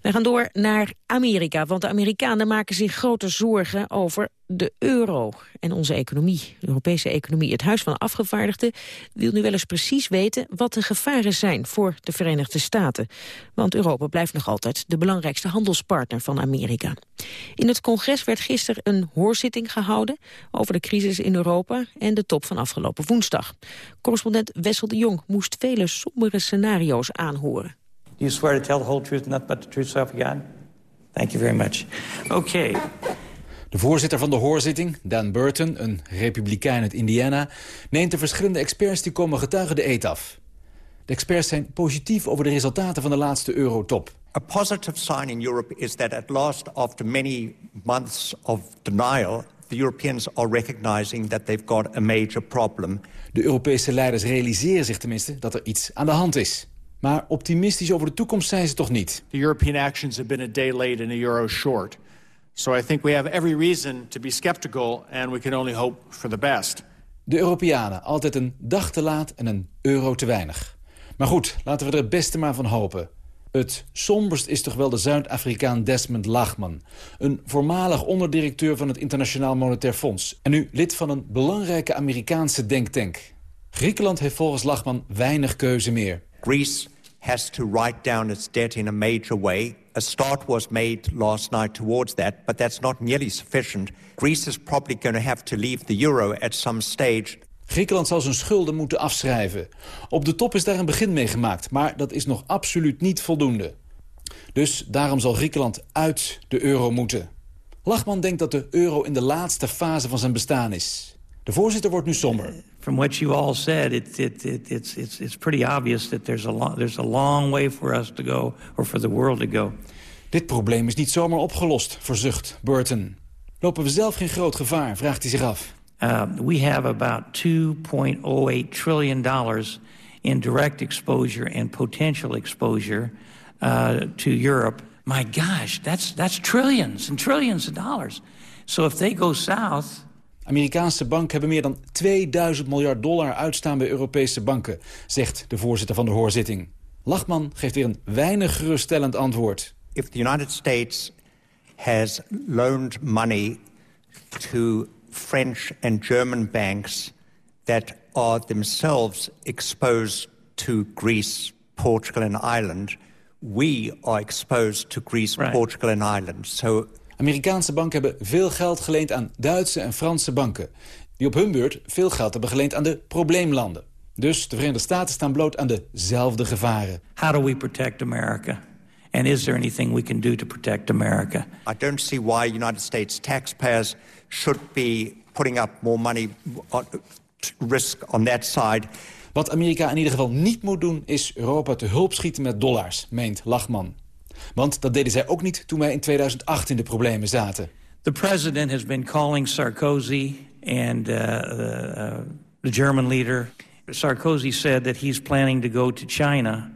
We gaan door naar Amerika, want de Amerikanen maken zich grote zorgen over de euro en onze economie, de Europese economie. Het Huis van Afgevaardigden wil nu wel eens precies weten wat de gevaren zijn voor de Verenigde Staten. Want Europa blijft nog altijd de belangrijkste handelspartner van Amerika. In het congres werd gisteren een hoorzitting gehouden over de crisis in Europa en de top van afgelopen woensdag. Correspondent Wessel de Jong moest vele sombere scenario's aanhoren. Do you swear to tell the whole truth and nothing but the truth, so help you God? Thank you very much. Okay. De voorzitter van de hoorzitting, Dan Burton, een republikein uit Indiana... neemt de verschillende experts die komen getuigen de eet af. De experts zijn positief over de resultaten van de laatste eurotop. A positive sign in Europe is that at last, after many months of denial... the Europeans are recognizing that they've got a major problem. De Europese leiders realiseren zich tenminste dat er iets aan de hand is. Maar optimistisch over de toekomst zijn ze toch niet. The European actions have been a day late and a euro short. So I think we have every reason to be skeptical and we can only hope for the best. De Europeanen, altijd een dag te laat en een euro te weinig. Maar goed, laten we er het beste maar van hopen. Het somberst is toch wel de Zuid-Afrikaan Desmond Lachman. Een voormalig onderdirecteur van het Internationaal Monetair Fonds. En nu lid van een belangrijke Amerikaanse denktank. Griekenland heeft volgens Lachman weinig keuze meer. Greece has to write down its debt in a major way. A start was made last night towards that, but that's not nearly sufficient. Greece is probably going to have to leave the euro at some stage. Griekenland zal zijn schulden moeten afschrijven. Op de top is daar een begin mee gemaakt, maar dat is nog absoluut niet voldoende. Dus daarom zal Griekenland uit de euro moeten. Lachman denkt dat de euro in de laatste fase van zijn bestaan is. De voorzitter wordt nu somber. From what you all said, it, it, it, it's, it's, it's pretty obvious that there's a, long, there's a long way for us to go, or for the world to go. Dit probleem is niet zomaar opgelost, verzucht Burton. Lopen we zelf geen groot gevaar, vraagt hij zich af. Uh, we have about 2.08 trillion dollars in direct exposure and potential exposure uh, to Europe. My gosh, that's, that's trillions and trillions of dollars. So if they go south... Amerikaanse banken hebben meer dan 2000 miljard dollar uitstaan bij Europese banken, zegt de voorzitter van de hoorzitting. Lachman geeft weer een weinig geruststellend antwoord. If the United States has loaned money to French and German banks that are themselves exposed to Greece, Portugal and Ireland, we are exposed to Greece, right. Portugal and Ireland. So Amerikaanse banken hebben veel geld geleend aan Duitse en Franse banken... die op hun beurt veel geld hebben geleend aan de probleemlanden. Dus de Verenigde Staten staan bloot aan dezelfde gevaren. How do we protect America? And is there anything we can do to protect America? I don't see why United States taxpayers should be putting up more money risk on that side. Wat Amerika in ieder geval niet moet doen... is Europa te hulp schieten met dollars, meent Lachman. Want dat deden zij ook niet toen wij in 2008 in de problemen zaten. The president has been calling Sarkozy and uh, uh, the German leader. Sarkozy said that he's planning to go to China.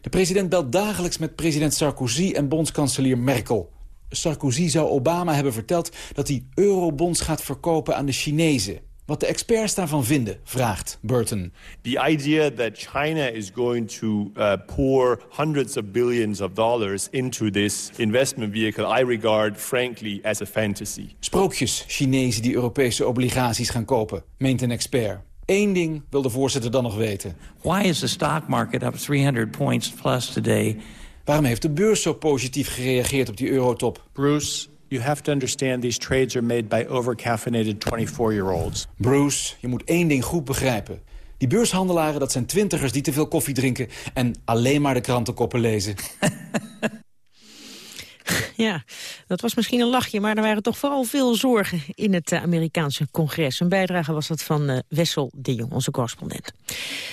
De president belt dagelijks met president Sarkozy en bondskanselier Merkel. Sarkozy zou Obama hebben verteld dat hij eurobonds gaat verkopen aan de Chinezen. Wat de experts daarvan vinden, vraagt Burton. The idea that China is going to uh, pour hundreds of billions of dollars into this investment vehicle, I regard frankly as a fantasy. Sprookjes, Chinezen die Europese obligaties gaan kopen, meent een expert. Eén ding wil de voorzitter dan nog weten. Why is the stock market up 300 points plus today? Waarom heeft de beurs zo positief gereageerd op die eurotop? Bruce, You have to understand these trades are made by overcaffeinated 24-year-olds. Bruce, je moet één ding goed begrijpen. Die beurshandelaren, dat zijn twintigers die te veel koffie drinken... en alleen maar de krantenkoppen lezen. *laughs* Ja, dat was misschien een lachje, maar er waren toch vooral veel zorgen in het eh, Amerikaanse congres. Een bijdrage was dat van uh, Wessel de Jong, onze correspondent.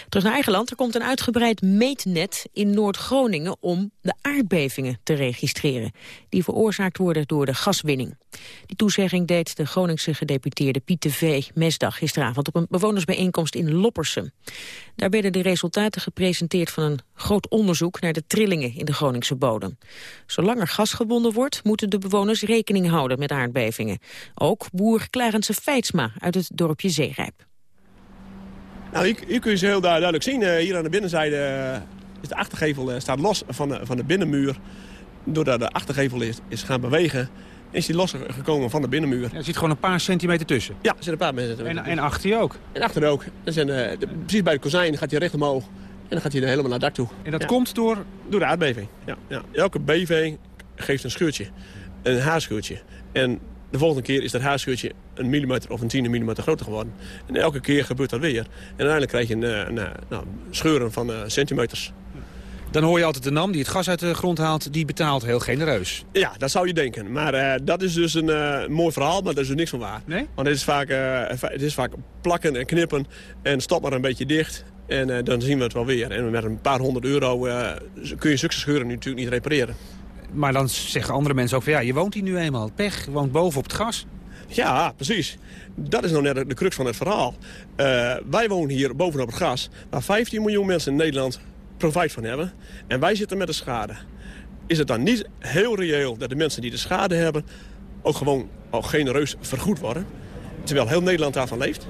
Terug naar eigen land, er komt een uitgebreid meetnet in Noord-Groningen om de aardbevingen te registreren. Die veroorzaakt worden door de gaswinning. Die toezegging deed de Groningse gedeputeerde Piet de V. Mesdag gisteravond op een bewonersbijeenkomst in Loppersum. Daar werden de resultaten gepresenteerd van een groot onderzoek naar de trillingen in de Groningse bodem. Zolang er gas wordt, moeten de bewoners rekening houden met aardbevingen. Ook boer Clarence Feitsma uit het dorpje Zeerijp. Nou, hier, hier kun je ze heel duidelijk zien. Uh, hier aan de binnenzijde uh, is de achtergevel uh, staat los van de, van de binnenmuur. Doordat de achtergevel is, is gaan bewegen, is die losgekomen van de binnenmuur. er zit gewoon een paar centimeter tussen? Ja, er zit een paar centimeter en, en achter je ook? En achter ook. zijn, de, precies bij de kozijn gaat hij recht omhoog. En dan gaat hij helemaal naar het dak toe. En dat komt door? Door de aardbeving. Ja, ja. Elke beving geeft een scheurtje. Een haarscheurtje. En de volgende keer is dat haarscheurtje een millimeter of een tiende millimeter groter geworden. En elke keer gebeurt dat weer. En uiteindelijk krijg je een, een, een nou, scheuren van uh, centimeters. Dan hoor je altijd de NAM die het gas uit de grond haalt, die betaalt heel genereus. Ja, dat zou je denken. Maar uh, dat is dus een uh, mooi verhaal, maar daar is er niks van waar. Nee? Want het is, vaak, het is vaak plakken en knippen en stop maar een beetje dicht. En dan zien we het wel weer. En met een paar honderd euro kun je zulke scheuren natuurlijk niet repareren. Maar dan zeggen andere mensen ook van ja, je woont hier nu eenmaal. Pech, je woont boven op het gas. Ja, precies. Dat is nou net de crux van het verhaal. wij wonen hier bovenop het gas, waar 15 miljoen mensen in Nederland profijt van hebben. En wij zitten met de schade. Is het dan niet heel reëel dat de mensen die de schade hebben... ook gewoon al genereus vergoed worden? Terwijl heel Nederland daarvan leeft?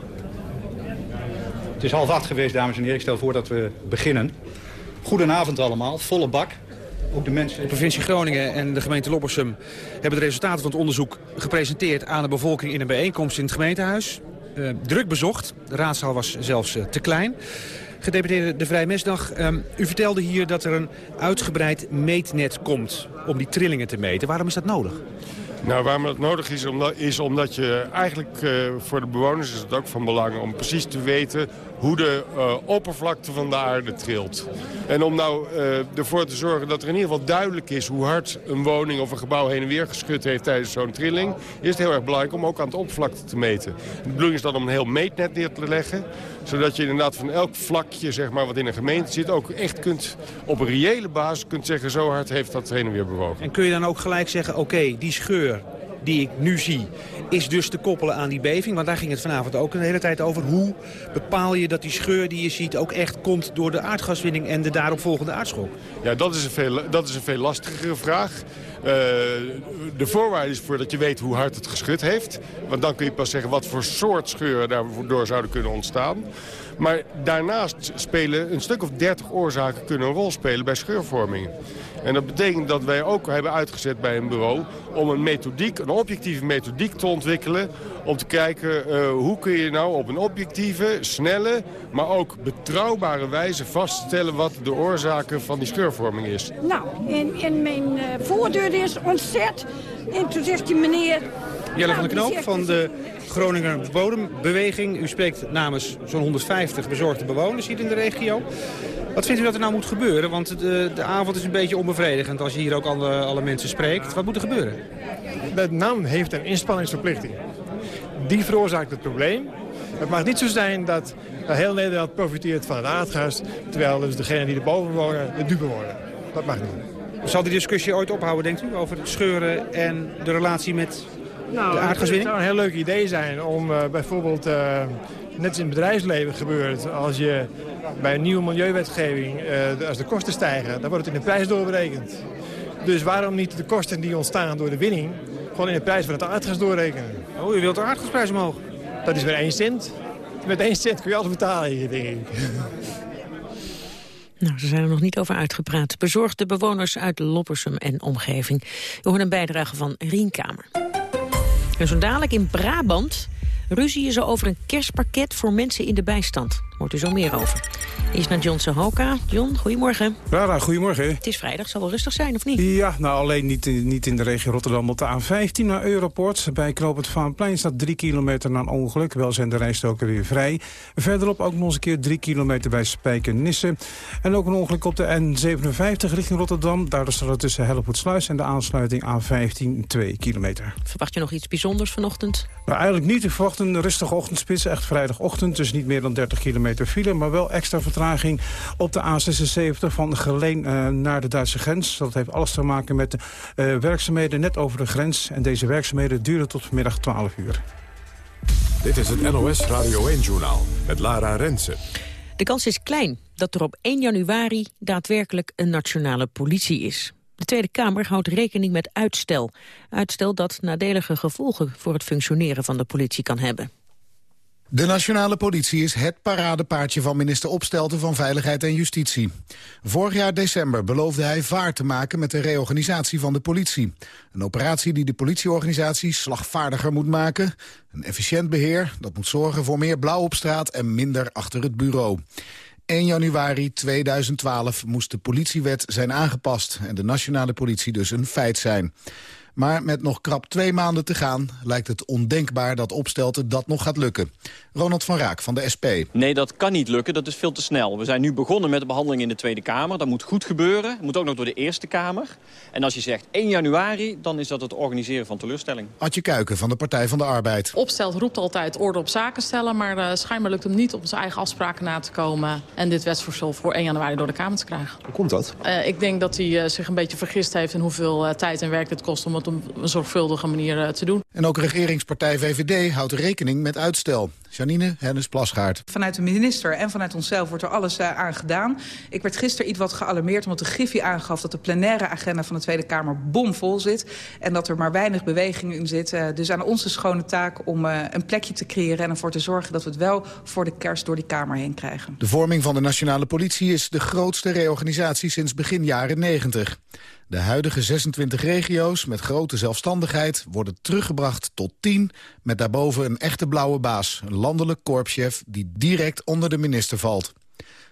Het is half acht geweest, dames en heren. Ik stel voor dat we beginnen. Goedenavond allemaal, volle bak. Ook de mensen... De provincie Groningen en de gemeente Loppersum hebben de resultaten van het onderzoek gepresenteerd aan de bevolking in een bijeenkomst in het gemeentehuis. Uh, druk bezocht. De raadzaal was zelfs uh, te klein. Gedeputeerde De Vrij Mesdag, um, u vertelde hier dat er een uitgebreid meetnet komt om die trillingen te meten. Waarom is dat nodig? Nou, waarom dat nodig is, omdat, is omdat je eigenlijk uh, voor de bewoners is het ook van belang om precies te weten hoe de uh, oppervlakte van de aarde trilt. En om nou uh, ervoor te zorgen dat er in ieder geval duidelijk is hoe hard een woning of een gebouw heen en weer geschud heeft tijdens zo'n trilling, is het heel erg belangrijk om ook aan het oppervlakte te meten. De bedoeling is dan om een heel meetnet neer te leggen, zodat je inderdaad van elk vlakje zeg maar, wat in een gemeente zit ook echt kunt op een reële basis kunt zeggen zo hard heeft dat heen en weer bewogen. En kun je dan ook gelijk zeggen, oké, die scheur die ik nu zie, is dus te koppelen aan die beving. Want daar ging het vanavond ook een hele tijd over. Hoe bepaal je dat die scheur die je ziet ook echt komt door de aardgaswinning en de daaropvolgende aardschok? Ja, dat is een veel, dat is een veel lastigere vraag. Uh, de voorwaarde is voor dat je weet hoe hard het geschud heeft. Want dan kun je pas zeggen wat voor soort scheuren daardoor zouden kunnen ontstaan. Maar daarnaast spelen een stuk of 30 oorzaken kunnen een rol spelen bij scheurvormingen. En dat betekent dat wij ook hebben uitgezet bij een bureau om een methodiek, een objectieve methodiek te ontwikkelen. Om te kijken uh, hoe kun je nou op een objectieve, snelle, maar ook betrouwbare wijze vaststellen wat de oorzaken van die scheurvorming is. Nou, in, in mijn uh, voordeur is ontzet. En toen zegt die meneer... Jelle van der Knoop van de Groninger Bodembeweging. U spreekt namens zo'n 150 bezorgde bewoners hier in de regio. Wat vindt u dat er nou moet gebeuren? Want de, de avond is een beetje onbevredigend als je hier ook alle, alle mensen spreekt. Wat moet er gebeuren? De NAM heeft een inspanningsverplichting. Die veroorzaakt het probleem. Het mag niet zo zijn dat heel Nederland profiteert van het aardgas... terwijl dus degenen die erboven wonen de dupe worden. Dat mag niet. Zal die discussie ooit ophouden, denkt u, over het scheuren en de relatie met nou, de aardgaswinning? Het zou een heel leuk idee zijn om uh, bijvoorbeeld, uh, net als in het bedrijfsleven gebeurt... als je bij een nieuwe milieuwetgeving, uh, als de kosten stijgen, dan wordt het in de prijs doorberekend. Dus waarom niet de kosten die ontstaan door de winning... gewoon in de prijs van het aardgas doorrekenen? Oh, u wilt de aardgasprijs omhoog? Dat is weer 1 cent. Met 1 cent kun je alles betalen hier, denk ik. Nou, ze zijn er nog niet over uitgepraat. Bezorgde bewoners uit Loppersum en omgeving. We horen een bijdrage van Rienkamer. En zo dadelijk in Brabant Ruzie is er over een kerstpakket voor mensen in de bijstand. Hoort u zo meer over. Eerst naar John Sahoka. John, goedemorgen. Rara, goedemorgen. Het is vrijdag, zal wel rustig zijn, of niet? Ja, nou alleen niet, niet in de regio Rotterdam. Op de A15 naar Europort. Bij Knoopend Vaanplein staat drie kilometer na een ongeluk. Wel zijn de rijstoken weer vrij. Verderop ook nog eens een keer drie kilometer bij Spijkenisse. En ook een ongeluk op de N57 richting Rotterdam. Daardoor staat het tussen Hellevoetsluis en de aansluiting A15 2 kilometer. Verwacht je nog iets bijzonders vanochtend? Nou, eigenlijk niet. Ik verwacht een rustige ochtendspits. Echt vrijdagochtend, dus niet meer dan 30 kilometer file. Maar wel extra vertraging op de A76 van Geleen uh, naar de Duitse grens. Dat heeft alles te maken met de uh, werkzaamheden net over de grens. En deze werkzaamheden duren tot vanmiddag 12 uur. Dit is het NOS Radio 1-journaal met Lara Rensen. De kans is klein dat er op 1 januari daadwerkelijk een nationale politie is. De Tweede Kamer houdt rekening met uitstel. Uitstel dat nadelige gevolgen voor het functioneren van de politie kan hebben. De nationale politie is het paradepaardje van minister Opstelten van Veiligheid en Justitie. Vorig jaar december beloofde hij vaart te maken met de reorganisatie van de politie. Een operatie die de politieorganisatie slagvaardiger moet maken. Een efficiënt beheer dat moet zorgen voor meer blauw op straat en minder achter het bureau. 1 januari 2012 moest de politiewet zijn aangepast... en de nationale politie dus een feit zijn. Maar met nog krap twee maanden te gaan lijkt het ondenkbaar dat Opstelten dat nog gaat lukken. Ronald van Raak van de SP. Nee, dat kan niet lukken. Dat is veel te snel. We zijn nu begonnen met de behandeling in de Tweede Kamer. Dat moet goed gebeuren. Het moet ook nog door de Eerste Kamer. En als je zegt 1 januari, dan is dat het organiseren van teleurstelling. Adje Kuiken van de Partij van de Arbeid. Opstelt roept altijd orde op zaken stellen... maar uh, schijnbaar lukt hem niet om zijn eigen afspraken na te komen... en dit wetsvoorstel voor 1 januari door de Kamer te krijgen. Hoe komt dat? Uh, ik denk dat hij uh, zich een beetje vergist heeft... in hoeveel tijd en werk het kost om het op een zorgvuldige manier te doen. En ook regeringspartij VVD houdt rekening met uitstel. Janine Hennis-Plasgaard. Vanuit de minister en vanuit onszelf wordt er alles uh, aan gedaan. Ik werd gisteren iets wat gealarmeerd omdat de Griffie aangaf... dat de plenaire agenda van de Tweede Kamer bomvol zit... en dat er maar weinig beweging in zit. Uh, dus aan onze schone taak om uh, een plekje te creëren... en ervoor te zorgen dat we het wel voor de kerst door die Kamer heen krijgen. De vorming van de nationale politie is de grootste reorganisatie sinds begin jaren 90. De huidige 26 regio's met grote zelfstandigheid worden teruggebracht tot 10... met daarboven een echte blauwe baas, een landelijk korpschef... die direct onder de minister valt.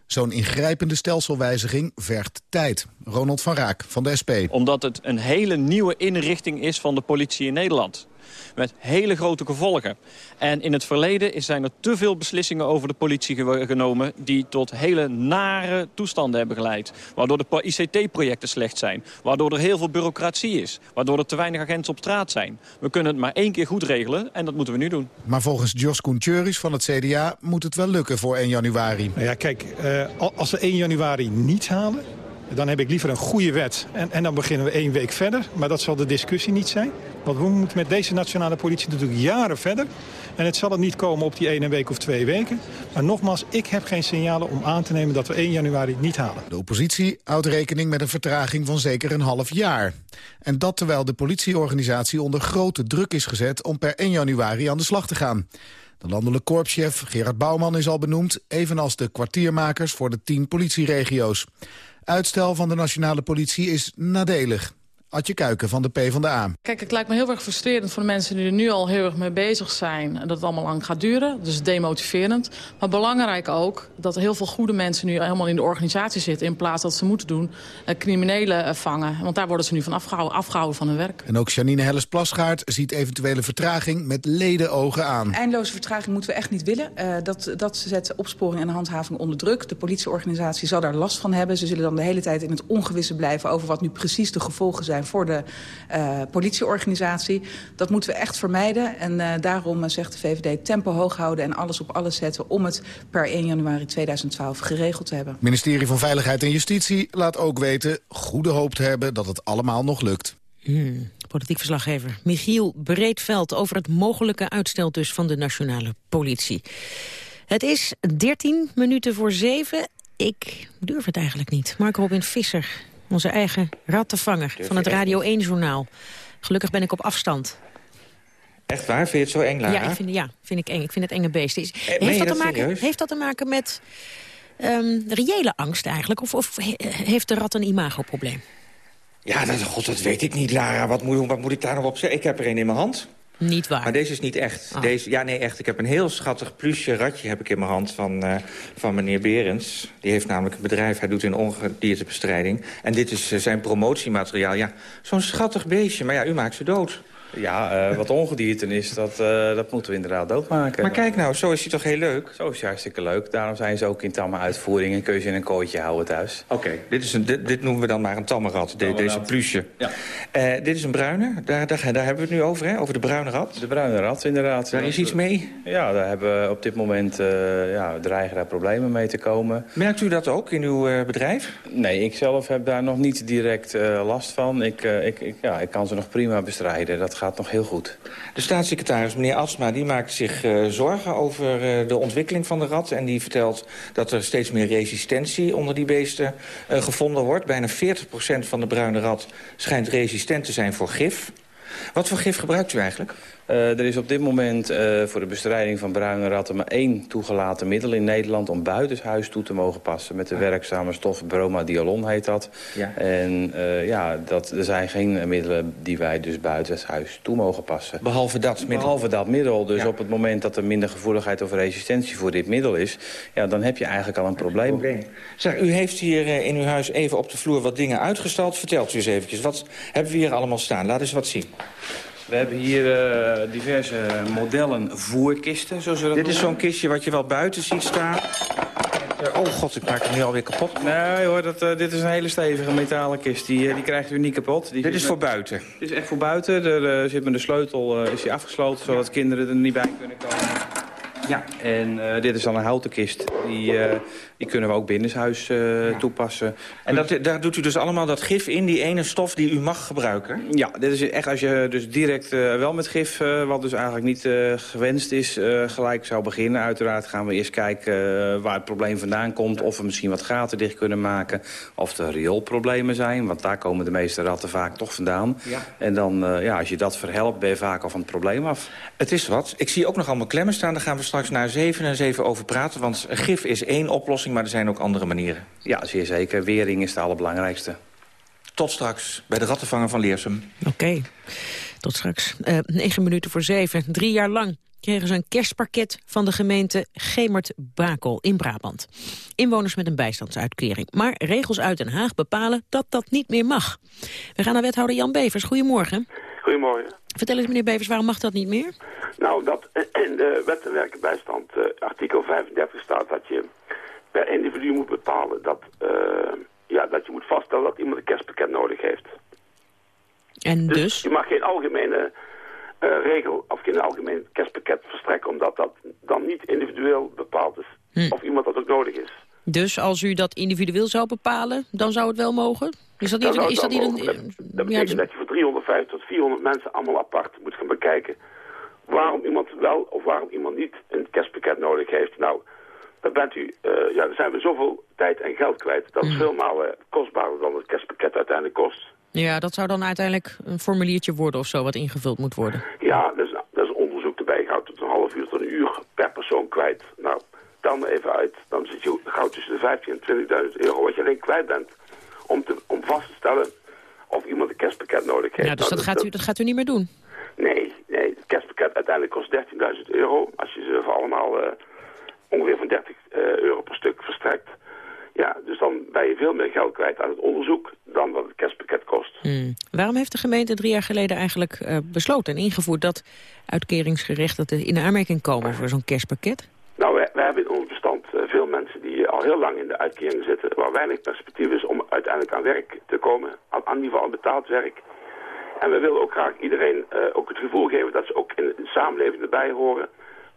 Zo'n ingrijpende stelselwijziging vergt tijd. Ronald van Raak van de SP. Omdat het een hele nieuwe inrichting is van de politie in Nederland met hele grote gevolgen. En in het verleden zijn er te veel beslissingen over de politie genomen... die tot hele nare toestanden hebben geleid. Waardoor de ICT-projecten slecht zijn. Waardoor er heel veel bureaucratie is. Waardoor er te weinig agenten op straat zijn. We kunnen het maar één keer goed regelen en dat moeten we nu doen. Maar volgens Jos Koentjuris van het CDA moet het wel lukken voor 1 januari. Nou ja, kijk, uh, als we 1 januari niet halen... Dan heb ik liever een goede wet. En, en dan beginnen we één week verder. Maar dat zal de discussie niet zijn. Want we moeten met deze nationale politie natuurlijk jaren verder. En het zal het niet komen op die ene week of twee weken. Maar nogmaals, ik heb geen signalen om aan te nemen dat we 1 januari niet halen. De oppositie houdt rekening met een vertraging van zeker een half jaar. En dat terwijl de politieorganisatie onder grote druk is gezet... om per 1 januari aan de slag te gaan. De landelijk korpschef Gerard Bouwman is al benoemd... evenals de kwartiermakers voor de tien politieregio's. Uitstel van de nationale politie is nadelig. Adje Kuiken van de PvdA. Kijk, het lijkt me heel erg frustrerend voor de mensen die er nu al heel erg mee bezig zijn. Dat het allemaal lang gaat duren, dus demotiverend. Maar belangrijk ook dat heel veel goede mensen nu helemaal in de organisatie zitten... in plaats dat ze moeten doen eh, criminelen eh, vangen. Want daar worden ze nu van afgehouden, afgehouden van hun werk. En ook Janine Helles-Plasgaard ziet eventuele vertraging met ledenogen aan. Eindeloze vertraging moeten we echt niet willen. Uh, dat, dat zet opsporing en handhaving onder druk. De politieorganisatie zal daar last van hebben. Ze zullen dan de hele tijd in het ongewisse blijven over wat nu precies de gevolgen zijn voor de uh, politieorganisatie. Dat moeten we echt vermijden. En uh, daarom uh, zegt de VVD tempo hoog houden en alles op alles zetten... om het per 1 januari 2012 geregeld te hebben. Het ministerie van Veiligheid en Justitie laat ook weten... goede hoop te hebben dat het allemaal nog lukt. Hmm, politiek verslaggever Michiel Breedveld... over het mogelijke uitstel dus van de nationale politie. Het is 13 minuten voor 7. Ik durf het eigenlijk niet. Mark Robin Visser onze eigen rattenvanger van het Radio 1-journaal. Gelukkig ben ik op afstand. Echt waar? Vind je het zo eng, Lara? Ja, ik vind, ja, vind ik eng. Ik vind het enge beest. Is, eh, heeft, dat dat te maken, heeft dat te maken met um, reële angst eigenlijk? Of, of heeft de rat een imagoprobleem? Ja, dat, god, dat weet ik niet, Lara. Wat moet, wat moet ik daar nog op zeggen? Ik heb er een in mijn hand. Niet waar. Maar deze is niet echt. Ah. Deze, ja, nee, echt. Ik heb een heel schattig plusje ratje heb ik in mijn hand van, eh, van meneer Berends. Die heeft namelijk een bedrijf, hij doet in ongediertebestrijding. En dit is eh, zijn promotiemateriaal. Ja, zo'n schattig beestje, maar ja, u maakt ze dood. Ja, eh, wat ongedierten is, dat, eh, dat moeten we inderdaad doodmaken. Maar kijk nou, zo is hij toch heel leuk? Zo is hij hartstikke leuk. Daarom zijn ze ook in tamme uitvoering en kun je ze in een kooitje houden thuis. Oké, dit, is een- dit, dit noemen we dan maar een tamme rat, de- deze plusje. Ja. Eh, dit is een bruine, daar, daar, daar hebben we het nu over, hè? over de bruine rat. De bruine rat, inderdaad. Daar is iets mee? Ja, daar hebben we op dit moment ja, dreigen daar problemen mee te komen. Merkt u dat ook in uw bedrijf? Nee, ik zelf heb daar nog niet direct last van. Ik, ik, ik, ja, ik kan ze nog prima bestrijden. Dat gaat nog heel goed. De staatssecretaris, meneer Asma, die maakt zich uh, zorgen over uh, de ontwikkeling van de rat. En die vertelt dat er steeds meer resistentie onder die beesten uh, gevonden wordt. Bijna 40% van de bruine rat schijnt resistent te zijn voor gif. Wat voor gif gebruikt u eigenlijk? Uh, er is op dit moment uh, voor de bestrijding van bruine ratten maar één toegelaten middel in Nederland om buitenshuis toe te mogen passen. Met de werkzame stof bromadiolon heet dat. Ja. En uh, ja, dat, er zijn geen middelen die wij dus buitenshuis toe mogen passen. Behalve dat middel? Behalve dat middel. Dus ja. op het moment dat er minder gevoeligheid of resistentie voor dit middel is, ja, dan heb je eigenlijk al een probleem. probleem. Zeg, u heeft hier in uw huis even op de vloer wat dingen uitgestald. Vertelt u eens eventjes, wat hebben we hier allemaal staan? Laat eens wat zien. We hebben hier uh, diverse modellen voerkisten, zoals we dat Dit is zo'n kistje wat je wel buiten ziet staan. Oh god, ik maak hem nu alweer kapot. Nee hoor, dat, uh, dit is een hele stevige metalen kist. Die, uh, die krijgt u niet kapot. Die dit is voor buiten? Dit is echt voor buiten. Er zit met de sleutel is die afgesloten, zodat kinderen er niet bij kunnen komen. Ja, en dit is dan een houten kist. Die, die kunnen we ook binnenshuis uh, ja. toepassen. En dat, daar doet u dus allemaal dat gif in, die ene stof die u mag gebruiken? Ja, dit is echt als je dus direct wel met gif, wat dus eigenlijk niet gewenst is, gelijk zou beginnen. Uiteraard gaan we eerst kijken waar het probleem vandaan komt. Of we misschien wat gaten dicht kunnen maken. Of er rioolproblemen zijn, want daar komen de meeste ratten vaak toch vandaan. Ja. En dan, ja, als je dat verhelpt, ben je vaak al van het probleem af. Het is wat. Ik zie ook nog allemaal klemmen staan. Daar gaan we straks naar 7 en 7 over praten. Want gif is één oplossing, maar er zijn ook andere manieren. Ja, zeer zeker. Wering is het allerbelangrijkste. Tot straks bij de rattenvanger van Leersum. Oké, okay. tot straks. Uh, 9 minuten voor 7. Drie jaar lang kregen ze een kerstpakket van de gemeente Gemert-Bakel in Brabant. Inwoners met een bijstandsuitkering. Maar regels uit Den Haag bepalen dat dat niet meer mag. We gaan naar wethouder Jan Bevers. Goedemorgen. Goedemorgen. Vertel eens, meneer Bevers, waarom mag dat niet meer? Nou, dat in de wet en werkenbijstand uh, artikel 35 staat dat je per individu moet bepalen dat, uh, ja, dat je moet vaststellen dat iemand een kerstpakket nodig heeft. En dus? dus? je mag geen algemene uh, regel of geen algemeen kerstpakket verstrekken, omdat dat dan niet individueel bepaald is hm. of iemand dat ook nodig is. Dus als u dat individueel zou bepalen, dan zou het wel mogen? Is dat niet, dat is dat niet een... Dat, dat betekent ja, dat je voor 350 tot 400 mensen allemaal apart moet gaan bekijken waarom iemand wel of waarom iemand niet een kerstpakket nodig heeft. Nou, dan bent u, uh, ja, dan zijn we zoveel tijd en geld kwijt. Dat is veel malen kostbaarder dan het kerstpakket uiteindelijk kost. Ja, dat zou dan uiteindelijk een formuliertje worden of zo wat ingevuld moet worden. Ja, dat is, dat is onderzoek erbij. Je houdt het een half uur tot een uur per persoon kwijt. Nou, tel me even uit. Dan zit je gauw tussen de 15 en 20.000 euro wat je alleen kwijt bent. Om, te, om vast te stellen of iemand een kerstpakket nodig heeft. Ja, dus nou, dat, gaat u, dat gaat u niet meer doen? Nee, nee. Het kerstpakket uiteindelijk kost 13.000 euro. Als je ze voor allemaal uh, ongeveer van 30 uh, euro per stuk verstrekt. Ja, dus dan ben je veel meer geld kwijt aan het onderzoek dan wat het kerstpakket kost. Hmm. Waarom heeft de gemeente drie jaar geleden eigenlijk uh, besloten en ingevoerd dat uitkeringsgerechten in aanmerking komen voor zo'n kerstpakket? Nou, we, we, hebben in ons bestand uh, veel mensen die al heel lang in de uitkering zitten, waar weinig perspectief is om uiteindelijk aan werk te komen, aan, geval aan betaald werk. En we willen ook graag iedereen uh, ook het gevoel geven dat ze ook in de samenleving erbij horen.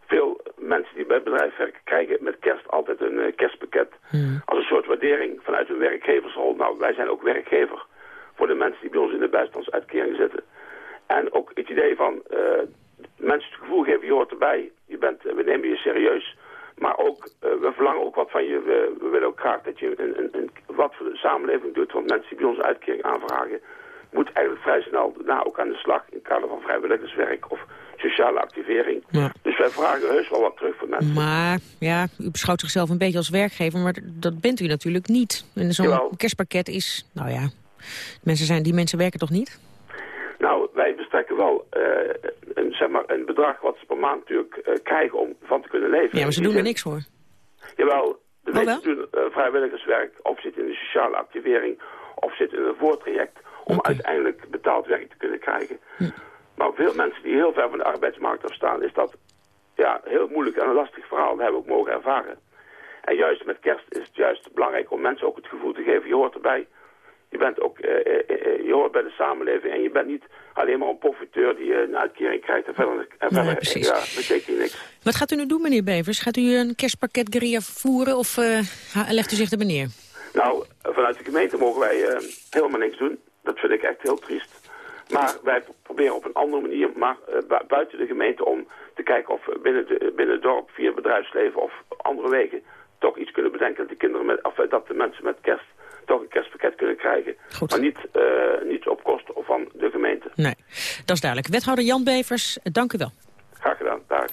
Veel mensen die bij het bedrijf werken krijgen met kerst altijd een uh, kerstpakket. Hmm. Als een soort waardering vanuit hun werkgeversrol. Nou, wij zijn ook werkgever voor de mensen die bij ons in de bijstandsuitkering zitten. En ook het idee van uh, mensen het gevoel geven, je hoort erbij. Je bent, we nemen je serieus. Maar ook, we verlangen ook wat van je. We, we willen ook graag dat je een, een, een, wat voor de samenleving doet. Want mensen die bij ons uitkering aanvragen moet eigenlijk vrij snel daarna ook aan de slag in het kader van vrijwilligerswerk of sociale activering. Ja. Dus wij vragen heus wel wat terug van mensen. Maar ja, u beschouwt zichzelf een beetje als werkgever, maar dat bent u natuurlijk niet. En zo'n kerstpakket is, nou ja, mensen zijn, die mensen werken toch niet? Nou, wij bestrekken wel uh, een, zeg maar, een bedrag wat ze per maand natuurlijk uh, krijgen om van te kunnen leven. Ja, maar ze doen er niks voor. Jawel, de oh, meesten doen uh, vrijwilligerswerk of zitten in de sociale activering of zitten in een voortraject om okay. uiteindelijk betaald werk te kunnen krijgen. Hm. Maar veel mensen die heel ver van de arbeidsmarkt afstaan, is dat ja, heel moeilijk en een lastig verhaal. Dat hebben we ook mogen ervaren. En juist met kerst is het juist belangrijk om mensen ook het gevoel te geven, je hoort erbij. Je, bent ook, uh, uh, je hoort bij de samenleving en je bent niet alleen maar een profiteur die een uitkering krijgt en verder, en verder nee, precies. ja, betekent niks. Wat gaat u nu doen, meneer Bevers? Gaat u een kerstpakket guerrilla voeren of legt u zich er neer? Nou, vanuit de gemeente mogen wij helemaal niks doen. Dat vind ik echt heel triest. Maar wij proberen op een andere manier, maar buiten de gemeente om te kijken of we binnen, de, binnen het dorp via bedrijfsleven of andere wegen toch iets kunnen bedenken dat, de kinderen met, of dat de mensen met kerst toch een kerstpakket kunnen krijgen. Goed. Maar niet, uh, niet op kosten van de gemeente. Nee, dat is duidelijk. Wethouder Jan Bevers, dank u wel. Graag gedaan, dag.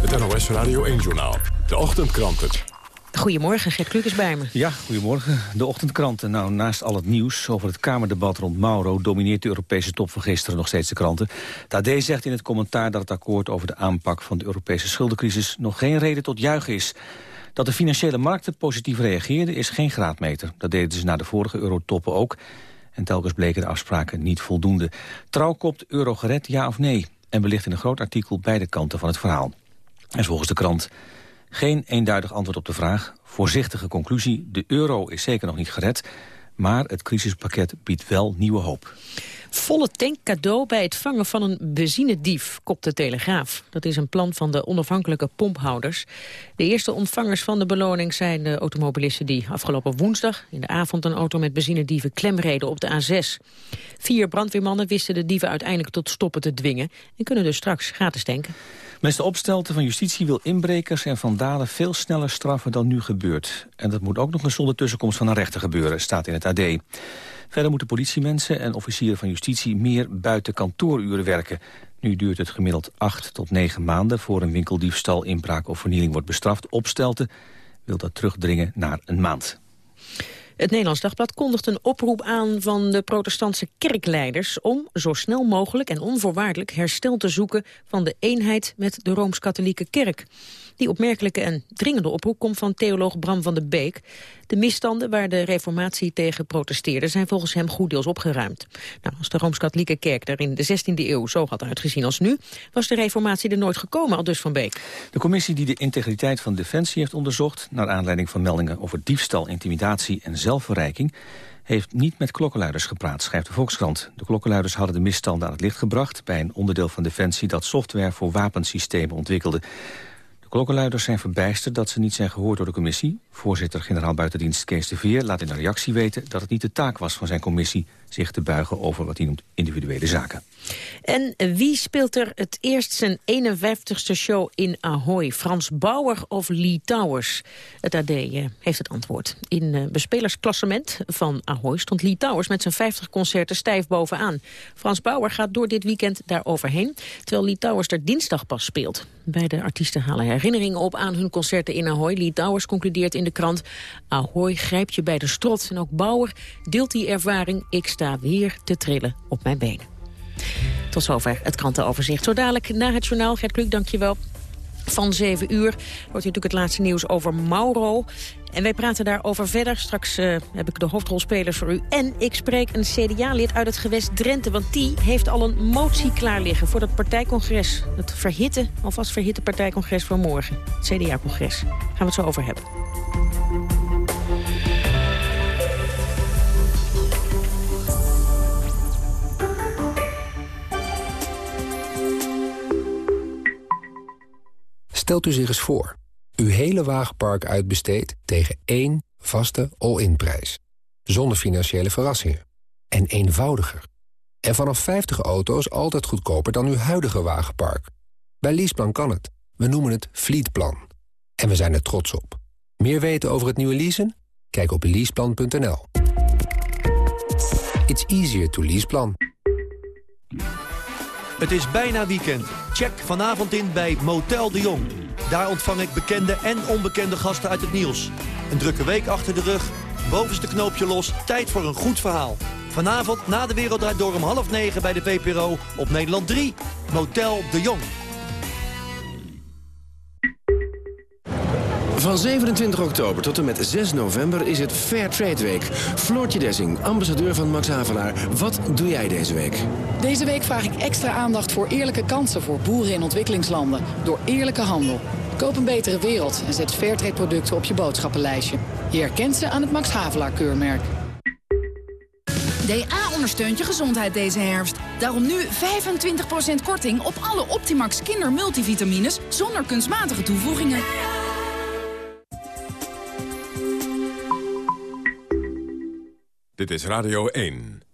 Het NOS Radio 1-journaal. De ochtendkranten. Goedemorgen, Gert Kluk is bij me. Ja, goedemorgen. De ochtendkranten. Nou, naast al het nieuws over het Kamerdebat rond Mauro... domineert de Europese top van gisteren nog steeds de kranten. AD zegt in het commentaar dat het akkoord over de aanpak... van de Europese schuldencrisis nog geen reden tot juichen is. Dat de financiële markten positief reageerden is geen graadmeter. Dat deden ze na de vorige eurotoppen ook. En telkens bleken de afspraken niet voldoende. Trouw kopt euro gered, ja of nee? En belicht in een groot artikel beide kanten van het verhaal. En volgens de krant geen eenduidig antwoord op de vraag. Voorzichtige conclusie, de euro is zeker nog niet gered... maar het crisispakket biedt wel nieuwe hoop. Volle tank cadeau bij het vangen van een benzinedief, kopt de Telegraaf. Dat is een plan van de onafhankelijke pomphouders. De eerste ontvangers van de beloning zijn de automobilisten die afgelopen woensdag in de avond een auto met benzinedieven klemreden op de A6. Vier brandweermannen wisten de dieven uiteindelijk tot stoppen te dwingen en kunnen dus straks gratis tanken. Minister Opstelten van Justitie wil inbrekers en vandalen veel sneller straffen dan nu gebeurt. En dat moet ook nog eens zonder tussenkomst van een rechter gebeuren, staat in het AD. Verder moeten politiemensen en officieren van justitie meer buiten kantooruren werken. Nu duurt het gemiddeld acht tot negen maanden voor een winkeldiefstal, inbraak of vernieling wordt bestraft. Opstelten wil dat terugdringen naar een maand. Het Nederlands Dagblad kondigt een oproep aan van de protestantse kerkleiders... om zo snel mogelijk en onvoorwaardelijk herstel te zoeken van de eenheid met de Rooms-Katholieke Kerk. Die opmerkelijke en dringende oproep komt van theoloog Bram van der Beek. De misstanden waar de reformatie tegen protesteerde zijn volgens hem goed deels opgeruimd. Nou, als de Rooms-Katholieke Kerk er in de 16e eeuw zo had uitgezien als nu, was de reformatie er nooit gekomen, al dus van Beek. De commissie die de integriteit van Defensie heeft onderzocht, naar aanleiding van meldingen over diefstal, intimidatie en zelfverrijking, heeft niet met klokkenluiders gepraat, schrijft de Volkskrant. De klokkenluiders hadden de misstanden aan het licht gebracht... bij een onderdeel van Defensie dat software voor wapensystemen ontwikkelde. De klokkenluiders zijn verbijsterd dat ze niet zijn gehoord door de commissie. Voorzitter-generaal buitendienst Kees de Veer laat in een reactie weten... dat het niet de taak was van zijn commissie zich te buigen over wat hij noemt individuele zaken. En wie speelt er het eerst zijn 51ste show in Ahoy? Frans Bauer of Lee Towers? Het AD eh, heeft het antwoord. In uh, bespelersklassement van Ahoy stond Lee Towers met zijn 50 concerten stijf bovenaan. Frans Bauer gaat door dit weekend daar overheen, terwijl Lee Towers er dinsdag pas speelt. Beide artiesten halen herinneringen op aan hun concerten in Ahoy. Lee Towers concludeert in de krant... Ahoy grijpt je bij de strot. En ook Bauer deelt die ervaring. Ik sta weer te trillen op mijn benen. Tot zover het krantenoverzicht. Zo dadelijk na het journaal. Gert Kluk, dankjewel van 7 uur. Wordt u natuurlijk het laatste nieuws over Mauro. En wij praten daarover verder. Straks uh, heb ik de hoofdrolspelers voor u. En ik spreek een CDA-lid uit het gewest Drenthe. Want die heeft al een motie klaar liggen voor dat partijcongres. Het verhitte, alvast verhitte partijcongres van morgen. Het CDA-congres. Gaan we het zo over hebben. Stelt u zich eens voor. Uw hele wagenpark uitbesteedt tegen één vaste all-in prijs. Zonder financiële verrassingen. En eenvoudiger. En vanaf 50 auto's altijd goedkoper dan uw huidige wagenpark. Bij Leaseplan kan het. We noemen het Fleetplan. En we zijn er trots op. Meer weten over het nieuwe leasen? Kijk op leaseplan.nl. It's easier to leaseplan. Het is bijna weekend. Check vanavond in bij Motel de Jong. Daar ontvang ik bekende en onbekende gasten uit het nieuws. Een drukke week achter de rug, bovenste knoopje los, tijd voor een goed verhaal. Vanavond na de Wereld Door om half negen bij de VPRO op Nederland 3. Motel de Jong. Van 27 oktober tot en met 6 november is het Fair Trade Week. Floortje Dessing, ambassadeur van Max Havelaar. Wat doe jij deze week? Deze week vraag ik extra aandacht voor eerlijke kansen voor boeren in ontwikkelingslanden. Door eerlijke handel. Koop een betere wereld en zet Fairtrade producten op je boodschappenlijstje. Je herkent ze aan het Max Havelaar keurmerk. DA ondersteunt je gezondheid deze herfst. Daarom nu 25% korting op alle Optimax kindermultivitamines zonder kunstmatige toevoegingen. Dit is Radio 1.